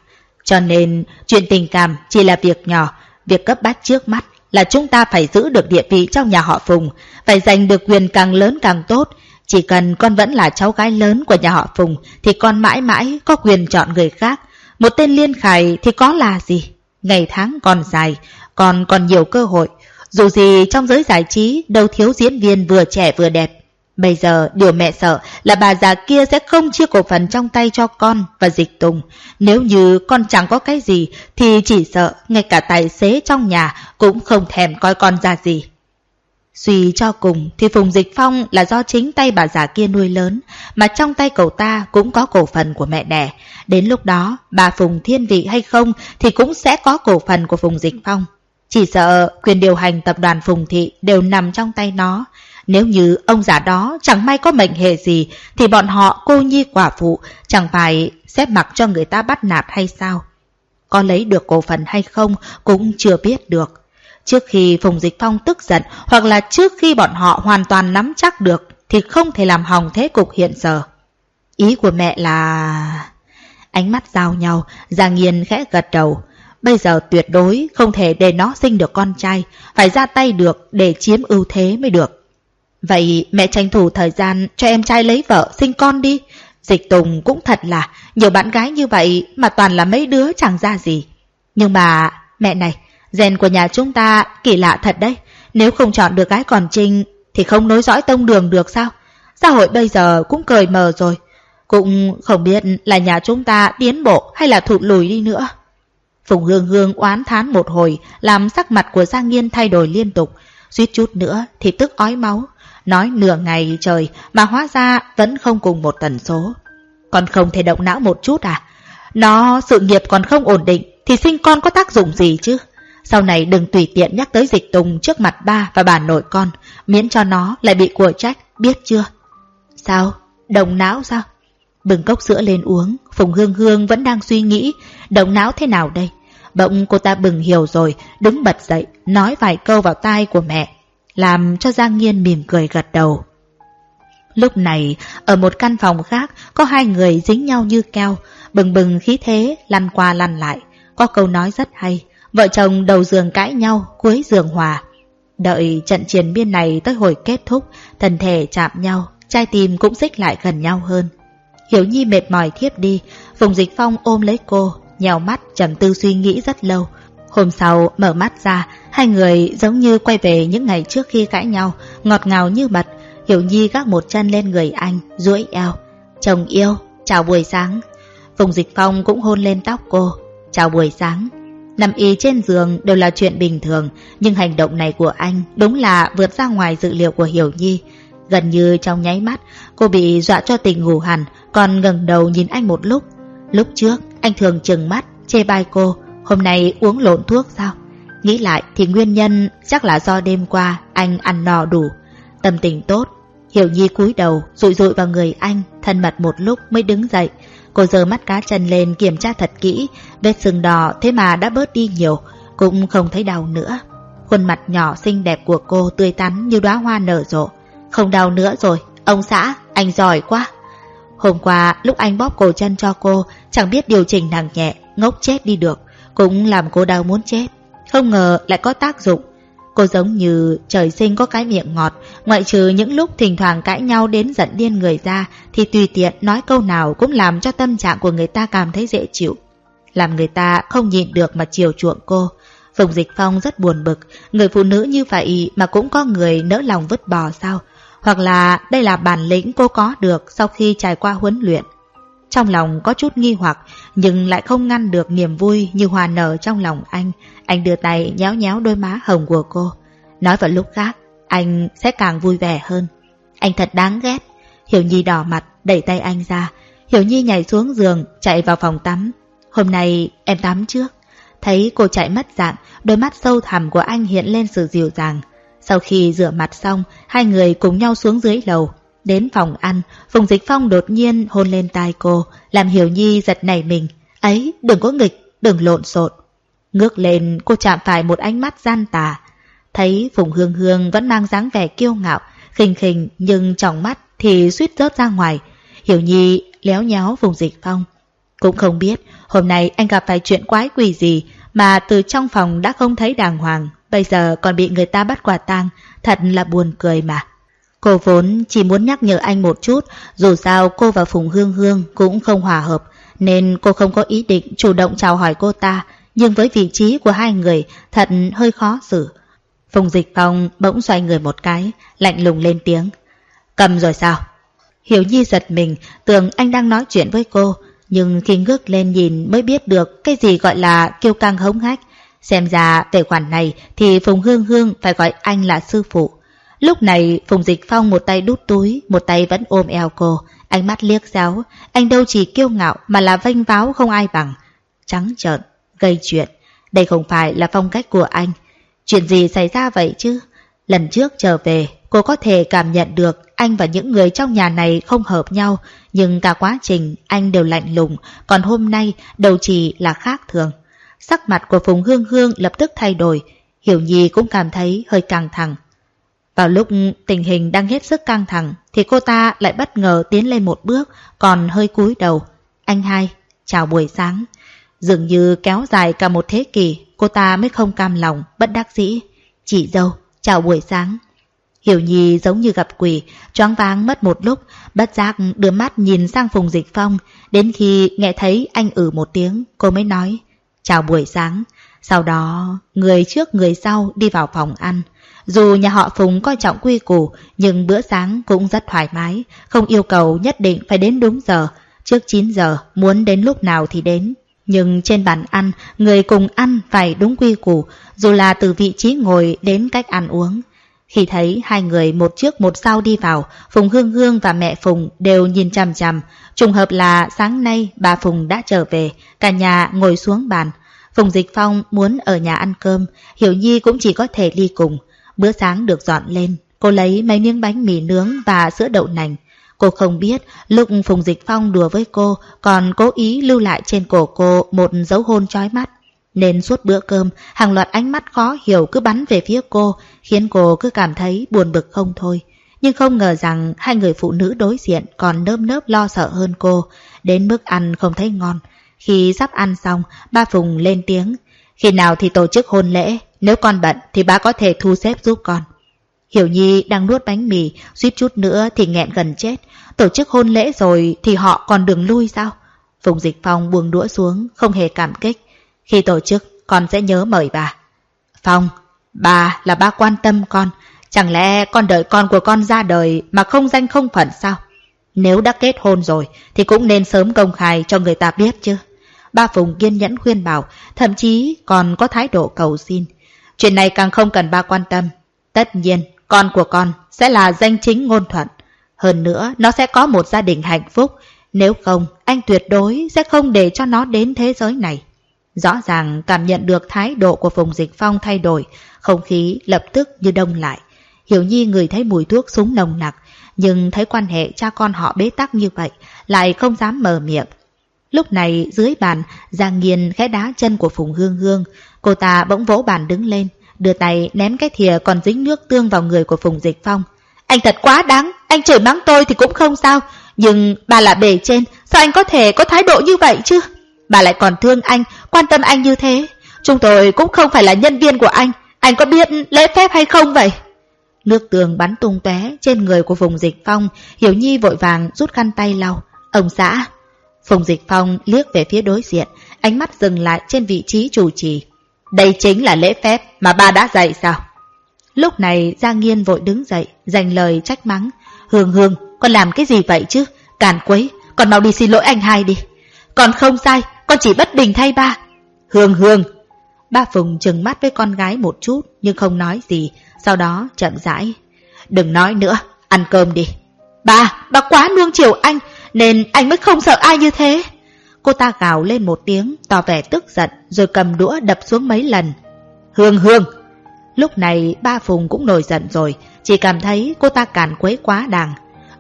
Cho nên, chuyện tình cảm chỉ là việc nhỏ, việc cấp bách trước mắt là chúng ta phải giữ được địa vị trong nhà họ Phùng, phải giành được quyền càng lớn càng tốt. Chỉ cần con vẫn là cháu gái lớn của nhà họ Phùng thì con mãi mãi có quyền chọn người khác. Một tên liên khải thì có là gì? Ngày tháng còn dài, còn còn nhiều cơ hội. Dù gì trong giới giải trí đâu thiếu diễn viên vừa trẻ vừa đẹp. Bây giờ điều mẹ sợ là bà già kia sẽ không chia cổ phần trong tay cho con và dịch tùng. Nếu như con chẳng có cái gì thì chỉ sợ ngay cả tài xế trong nhà cũng không thèm coi con ra gì. Suy cho cùng thì Phùng Dịch Phong là do chính tay bà già kia nuôi lớn, mà trong tay cậu ta cũng có cổ phần của mẹ đẻ. Đến lúc đó, bà Phùng thiên vị hay không thì cũng sẽ có cổ phần của Phùng Dịch Phong. Chỉ sợ quyền điều hành tập đoàn Phùng Thị đều nằm trong tay nó. Nếu như ông già đó chẳng may có mệnh hệ gì thì bọn họ cô nhi quả phụ chẳng phải xếp mặc cho người ta bắt nạt hay sao? Có lấy được cổ phần hay không cũng chưa biết được. Trước khi Phùng Dịch Phong tức giận hoặc là trước khi bọn họ hoàn toàn nắm chắc được thì không thể làm hỏng thế cục hiện giờ. Ý của mẹ là... Ánh mắt giao nhau, Giang Nhiên khẽ gật đầu. Bây giờ tuyệt đối không thể để nó sinh được con trai, phải ra tay được để chiếm ưu thế mới được. Vậy mẹ tranh thủ thời gian cho em trai lấy vợ sinh con đi. Dịch Tùng cũng thật là nhiều bạn gái như vậy mà toàn là mấy đứa chẳng ra gì. Nhưng mà mẹ này, gen của nhà chúng ta kỳ lạ thật đấy. Nếu không chọn được gái còn trinh thì không nối dõi tông đường được sao? Xã hội bây giờ cũng cởi mờ rồi. Cũng không biết là nhà chúng ta tiến bộ hay là thụt lùi đi nữa. Phùng Hương Hương oán thán một hồi, làm sắc mặt của Giang Nghiên thay đổi liên tục. Suýt chút nữa thì tức ói máu. Nói nửa ngày trời mà hóa ra vẫn không cùng một tần số. còn không thể động não một chút à? Nó sự nghiệp còn không ổn định thì sinh con có tác dụng gì chứ? Sau này đừng tùy tiện nhắc tới dịch tùng trước mặt ba và bà nội con, miễn cho nó lại bị của trách, biết chưa? Sao? Đồng não sao? Bừng cốc sữa lên uống, Phùng Hương Hương vẫn đang suy nghĩ, đồng não thế nào đây? Bỗng cô ta bừng hiểu rồi, đứng bật dậy, nói vài câu vào tai của mẹ, làm cho Giang Nhiên mỉm cười gật đầu. Lúc này, ở một căn phòng khác, có hai người dính nhau như keo, bừng bừng khí thế, lăn qua lăn lại. Có câu nói rất hay, vợ chồng đầu giường cãi nhau, cuối giường hòa. Đợi trận chiến biên này tới hồi kết thúc, thân thể chạm nhau, trai tim cũng xích lại gần nhau hơn. Hiểu Nhi mệt mỏi thiếp đi, Phùng Dịch Phong ôm lấy cô, nhèo mắt trầm tư suy nghĩ rất lâu. Hôm sau mở mắt ra, hai người giống như quay về những ngày trước khi cãi nhau, ngọt ngào như mật. Hiểu Nhi gác một chân lên người anh, duỗi eo. Chồng yêu, chào buổi sáng. Phùng Dịch Phong cũng hôn lên tóc cô, chào buổi sáng. Nằm y trên giường đều là chuyện bình thường, nhưng hành động này của anh đúng là vượt ra ngoài dự liệu của Hiểu Nhi. Gần như trong nháy mắt, cô bị dọa cho tình ngủ hẳn, còn ngẩng đầu nhìn anh một lúc. Lúc trước, anh thường chừng mắt, chê bai cô, hôm nay uống lộn thuốc sao? Nghĩ lại thì nguyên nhân chắc là do đêm qua anh ăn no đủ. Tâm tình tốt, Hiểu Nhi cúi đầu, rụi rụi vào người anh, thân mật một lúc mới đứng dậy. Cô giơ mắt cá chân lên kiểm tra thật kỹ, vết sừng đỏ thế mà đã bớt đi nhiều, cũng không thấy đau nữa. Khuôn mặt nhỏ xinh đẹp của cô tươi tắn như đóa hoa nở rộ. Không đau nữa rồi, ông xã, anh giỏi quá. Hôm qua lúc anh bóp cổ chân cho cô, chẳng biết điều chỉnh nặng nhẹ, ngốc chết đi được, cũng làm cô đau muốn chết. Không ngờ lại có tác dụng. Cô giống như trời sinh có cái miệng ngọt, ngoại trừ những lúc thỉnh thoảng cãi nhau đến giận điên người ra, thì tùy tiện nói câu nào cũng làm cho tâm trạng của người ta cảm thấy dễ chịu. Làm người ta không nhịn được mà chiều chuộng cô. Phùng Dịch Phong rất buồn bực, người phụ nữ như vậy mà cũng có người nỡ lòng vứt bỏ sao? Hoặc là đây là bản lĩnh cô có được sau khi trải qua huấn luyện. Trong lòng có chút nghi hoặc, nhưng lại không ngăn được niềm vui như hòa nở trong lòng anh. Anh đưa tay nhéo nhéo đôi má hồng của cô. Nói vào lúc khác, anh sẽ càng vui vẻ hơn. Anh thật đáng ghét. Hiểu Nhi đỏ mặt, đẩy tay anh ra. Hiểu Nhi nhảy xuống giường, chạy vào phòng tắm. Hôm nay em tắm trước. Thấy cô chạy mất dạng, đôi mắt sâu thẳm của anh hiện lên sự dịu dàng. Sau khi rửa mặt xong, hai người cùng nhau xuống dưới lầu. Đến phòng ăn, Phùng Dịch Phong đột nhiên hôn lên tai cô, làm Hiểu Nhi giật nảy mình. Ấy, đừng có nghịch, đừng lộn xộn. Ngước lên, cô chạm phải một ánh mắt gian tà. Thấy Phùng Hương Hương vẫn mang dáng vẻ kiêu ngạo, khinh khinh nhưng trong mắt thì suýt rớt ra ngoài. Hiểu Nhi léo nhéo Phùng Dịch Phong. Cũng không biết hôm nay anh gặp phải chuyện quái quỷ gì mà từ trong phòng đã không thấy đàng hoàng, bây giờ còn bị người ta bắt quả tang, thật là buồn cười mà. Cô vốn chỉ muốn nhắc nhở anh một chút, dù sao cô và Phùng Hương Hương cũng không hòa hợp, nên cô không có ý định chủ động chào hỏi cô ta, nhưng với vị trí của hai người thật hơi khó xử. Phùng Dịch Phong bỗng xoay người một cái, lạnh lùng lên tiếng. Cầm rồi sao? Hiểu Nhi giật mình, tưởng anh đang nói chuyện với cô, nhưng khi ngước lên nhìn mới biết được cái gì gọi là kêu căng hống hách. Xem ra về khoản này thì Phùng Hương Hương phải gọi anh là sư phụ. Lúc này Phùng Dịch Phong một tay đút túi, một tay vẫn ôm eo cô, ánh mắt liếc giáo, anh đâu chỉ kiêu ngạo mà là vênh váo không ai bằng. Trắng trợn, gây chuyện, đây không phải là phong cách của anh. Chuyện gì xảy ra vậy chứ? Lần trước trở về, cô có thể cảm nhận được anh và những người trong nhà này không hợp nhau, nhưng cả quá trình anh đều lạnh lùng, còn hôm nay đầu chỉ là khác thường. Sắc mặt của Phùng Hương Hương lập tức thay đổi, Hiểu Nhi cũng cảm thấy hơi căng thẳng. Vào lúc tình hình đang hết sức căng thẳng thì cô ta lại bất ngờ tiến lên một bước còn hơi cúi đầu. Anh hai, chào buổi sáng. Dường như kéo dài cả một thế kỷ cô ta mới không cam lòng, bất đắc dĩ. Chị dâu, chào buổi sáng. Hiểu Nhi giống như gặp quỷ, choáng váng mất một lúc, bất giác đưa mắt nhìn sang Phùng Dịch Phong, đến khi nghe thấy anh ử một tiếng, cô mới nói, chào buổi sáng. Sau đó, người trước người sau đi vào phòng ăn. Dù nhà họ Phùng coi trọng quy củ, nhưng bữa sáng cũng rất thoải mái, không yêu cầu nhất định phải đến đúng giờ. Trước 9 giờ, muốn đến lúc nào thì đến. Nhưng trên bàn ăn, người cùng ăn phải đúng quy củ, dù là từ vị trí ngồi đến cách ăn uống. Khi thấy hai người một trước một sau đi vào, Phùng Hương Hương và mẹ Phùng đều nhìn chằm chằm. Trùng hợp là sáng nay bà Phùng đã trở về, cả nhà ngồi xuống bàn. Phùng Dịch Phong muốn ở nhà ăn cơm, Hiểu Nhi cũng chỉ có thể đi cùng. Bữa sáng được dọn lên, cô lấy mấy miếng bánh mì nướng và sữa đậu nành. Cô không biết lúc Phùng Dịch Phong đùa với cô còn cố ý lưu lại trên cổ cô một dấu hôn chói mắt. Nên suốt bữa cơm, hàng loạt ánh mắt khó hiểu cứ bắn về phía cô, khiến cô cứ cảm thấy buồn bực không thôi. Nhưng không ngờ rằng hai người phụ nữ đối diện còn nơm nớp lo sợ hơn cô, đến mức ăn không thấy ngon. Khi sắp ăn xong, ba Phùng lên tiếng. Khi nào thì tổ chức hôn lễ, nếu con bận thì ba có thể thu xếp giúp con. Hiểu Nhi đang nuốt bánh mì, suýt chút nữa thì nghẹn gần chết. Tổ chức hôn lễ rồi thì họ còn đường lui sao? Phùng Dịch Phong buông đũa xuống, không hề cảm kích. Khi tổ chức, con sẽ nhớ mời bà. Phong, bà là ba quan tâm con. Chẳng lẽ con đợi con của con ra đời mà không danh không phận sao? Nếu đã kết hôn rồi thì cũng nên sớm công khai cho người ta biết chứ. Ba Phùng kiên nhẫn khuyên bảo, thậm chí còn có thái độ cầu xin. Chuyện này càng không cần ba quan tâm. Tất nhiên, con của con sẽ là danh chính ngôn thuận. Hơn nữa, nó sẽ có một gia đình hạnh phúc. Nếu không, anh tuyệt đối sẽ không để cho nó đến thế giới này. Rõ ràng cảm nhận được thái độ của Phùng Dịch Phong thay đổi, không khí lập tức như đông lại. Hiểu Nhi người thấy mùi thuốc súng nồng nặc, nhưng thấy quan hệ cha con họ bế tắc như vậy, lại không dám mở miệng. Lúc này dưới bàn, Giang Nghiên khẽ đá chân của Phùng Hương Hương, cô ta bỗng vỗ bàn đứng lên, đưa tay ném cái thìa còn dính nước tương vào người của Phùng Dịch Phong. Anh thật quá đáng, anh chửi mắng tôi thì cũng không sao, nhưng bà là bề trên, sao anh có thể có thái độ như vậy chứ? Bà lại còn thương anh, quan tâm anh như thế. Chúng tôi cũng không phải là nhân viên của anh, anh có biết lễ phép hay không vậy? Nước tường bắn tung tóe trên người của Phùng Dịch Phong, Hiểu Nhi vội vàng rút khăn tay lau. Ông xã. Phùng Dịch Phong liếc về phía đối diện, ánh mắt dừng lại trên vị trí chủ trì. Đây chính là lễ phép mà ba đã dạy sao? Lúc này Giang Nghiên vội đứng dậy, dành lời trách mắng. Hương Hương, con làm cái gì vậy chứ? Càn quấy, con mau đi xin lỗi anh hai đi. Con không sai, con chỉ bất bình thay ba. Hương Hương. Ba Phùng trừng mắt với con gái một chút nhưng không nói gì, sau đó chậm rãi. Đừng nói nữa, ăn cơm đi. Ba, ba quá nuông chiều anh, nên anh mới không sợ ai như thế. Cô ta gào lên một tiếng, tỏ vẻ tức giận, rồi cầm đũa đập xuống mấy lần. Hương hương! Lúc này ba Phùng cũng nổi giận rồi, chỉ cảm thấy cô ta càn quấy quá đàng.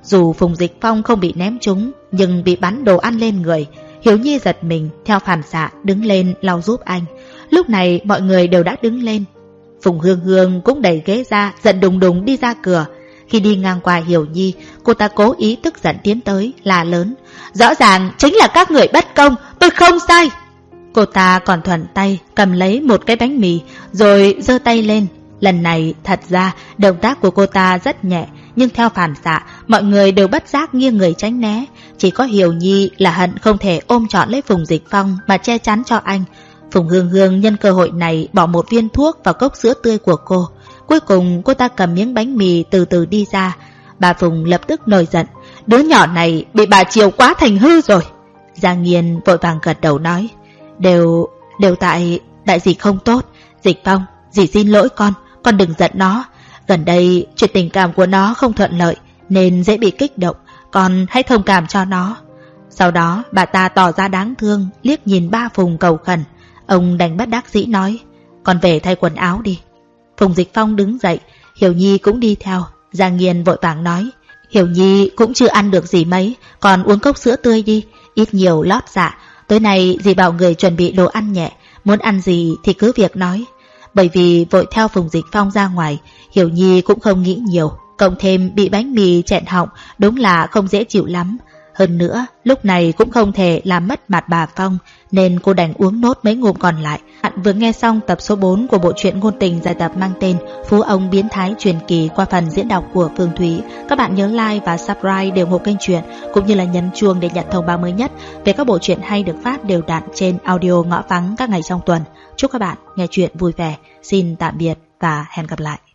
Dù Phùng Dịch Phong không bị ném trúng, nhưng bị bắn đồ ăn lên người. Hiếu Nhi giật mình, theo phản xạ, đứng lên lau giúp anh. Lúc này mọi người đều đã đứng lên. Phùng Hương Hương cũng đẩy ghế ra, giận đùng đùng đi ra cửa. Khi đi ngang qua Hiểu Nhi, cô ta cố ý tức giận tiến tới, là lớn. Rõ ràng chính là các người bất công, tôi không sai. Cô ta còn thuận tay cầm lấy một cái bánh mì rồi giơ tay lên. Lần này thật ra động tác của cô ta rất nhẹ nhưng theo phản xạ mọi người đều bất giác nghiêng người tránh né. Chỉ có Hiểu Nhi là hận không thể ôm trọn lấy Phùng Dịch Phong mà che chắn cho anh. Phùng Hương Hương nhân cơ hội này bỏ một viên thuốc vào cốc sữa tươi của cô. Cuối cùng cô ta cầm miếng bánh mì từ từ đi ra. Bà Phùng lập tức nổi giận. Đứa nhỏ này bị bà chiều quá thành hư rồi. Giang Nghiên vội vàng gật đầu nói. Đều, đều tại, đại dịch không tốt. Dịch Phong, dì xin lỗi con, con đừng giận nó. Gần đây, chuyện tình cảm của nó không thuận lợi, nên dễ bị kích động. Con hãy thông cảm cho nó. Sau đó, bà ta tỏ ra đáng thương, liếc nhìn ba Phùng cầu khẩn. Ông đành bất đắc dĩ nói, con về thay quần áo đi. Phùng Dịch Phong đứng dậy, Hiểu Nhi cũng đi theo. Giang Nghiên vội vàng nói, Hiểu Nhi cũng chưa ăn được gì mấy, còn uống cốc sữa tươi đi, ít nhiều lót dạ. Tối nay dì bảo người chuẩn bị đồ ăn nhẹ, muốn ăn gì thì cứ việc nói. Bởi vì vội theo Phùng Dịch Phong ra ngoài, Hiểu Nhi cũng không nghĩ nhiều, cộng thêm bị bánh mì chẹn họng, đúng là không dễ chịu lắm. Hơn nữa, lúc này cũng không thể làm mất mặt bà Phong, nên cô đành uống nốt mấy ngụm còn lại. Bạn vừa nghe xong tập số 4 của bộ truyện ngôn tình dài tập mang tên Phú ông biến thái truyền kỳ qua phần diễn đọc của Phương Thúy. Các bạn nhớ like và subscribe để ủng hộ kênh truyện, cũng như là nhấn chuông để nhận thông báo mới nhất về các bộ truyện hay được phát đều đặn trên audio ngõ vắng các ngày trong tuần. Chúc các bạn nghe truyện vui vẻ. Xin tạm biệt và hẹn gặp lại.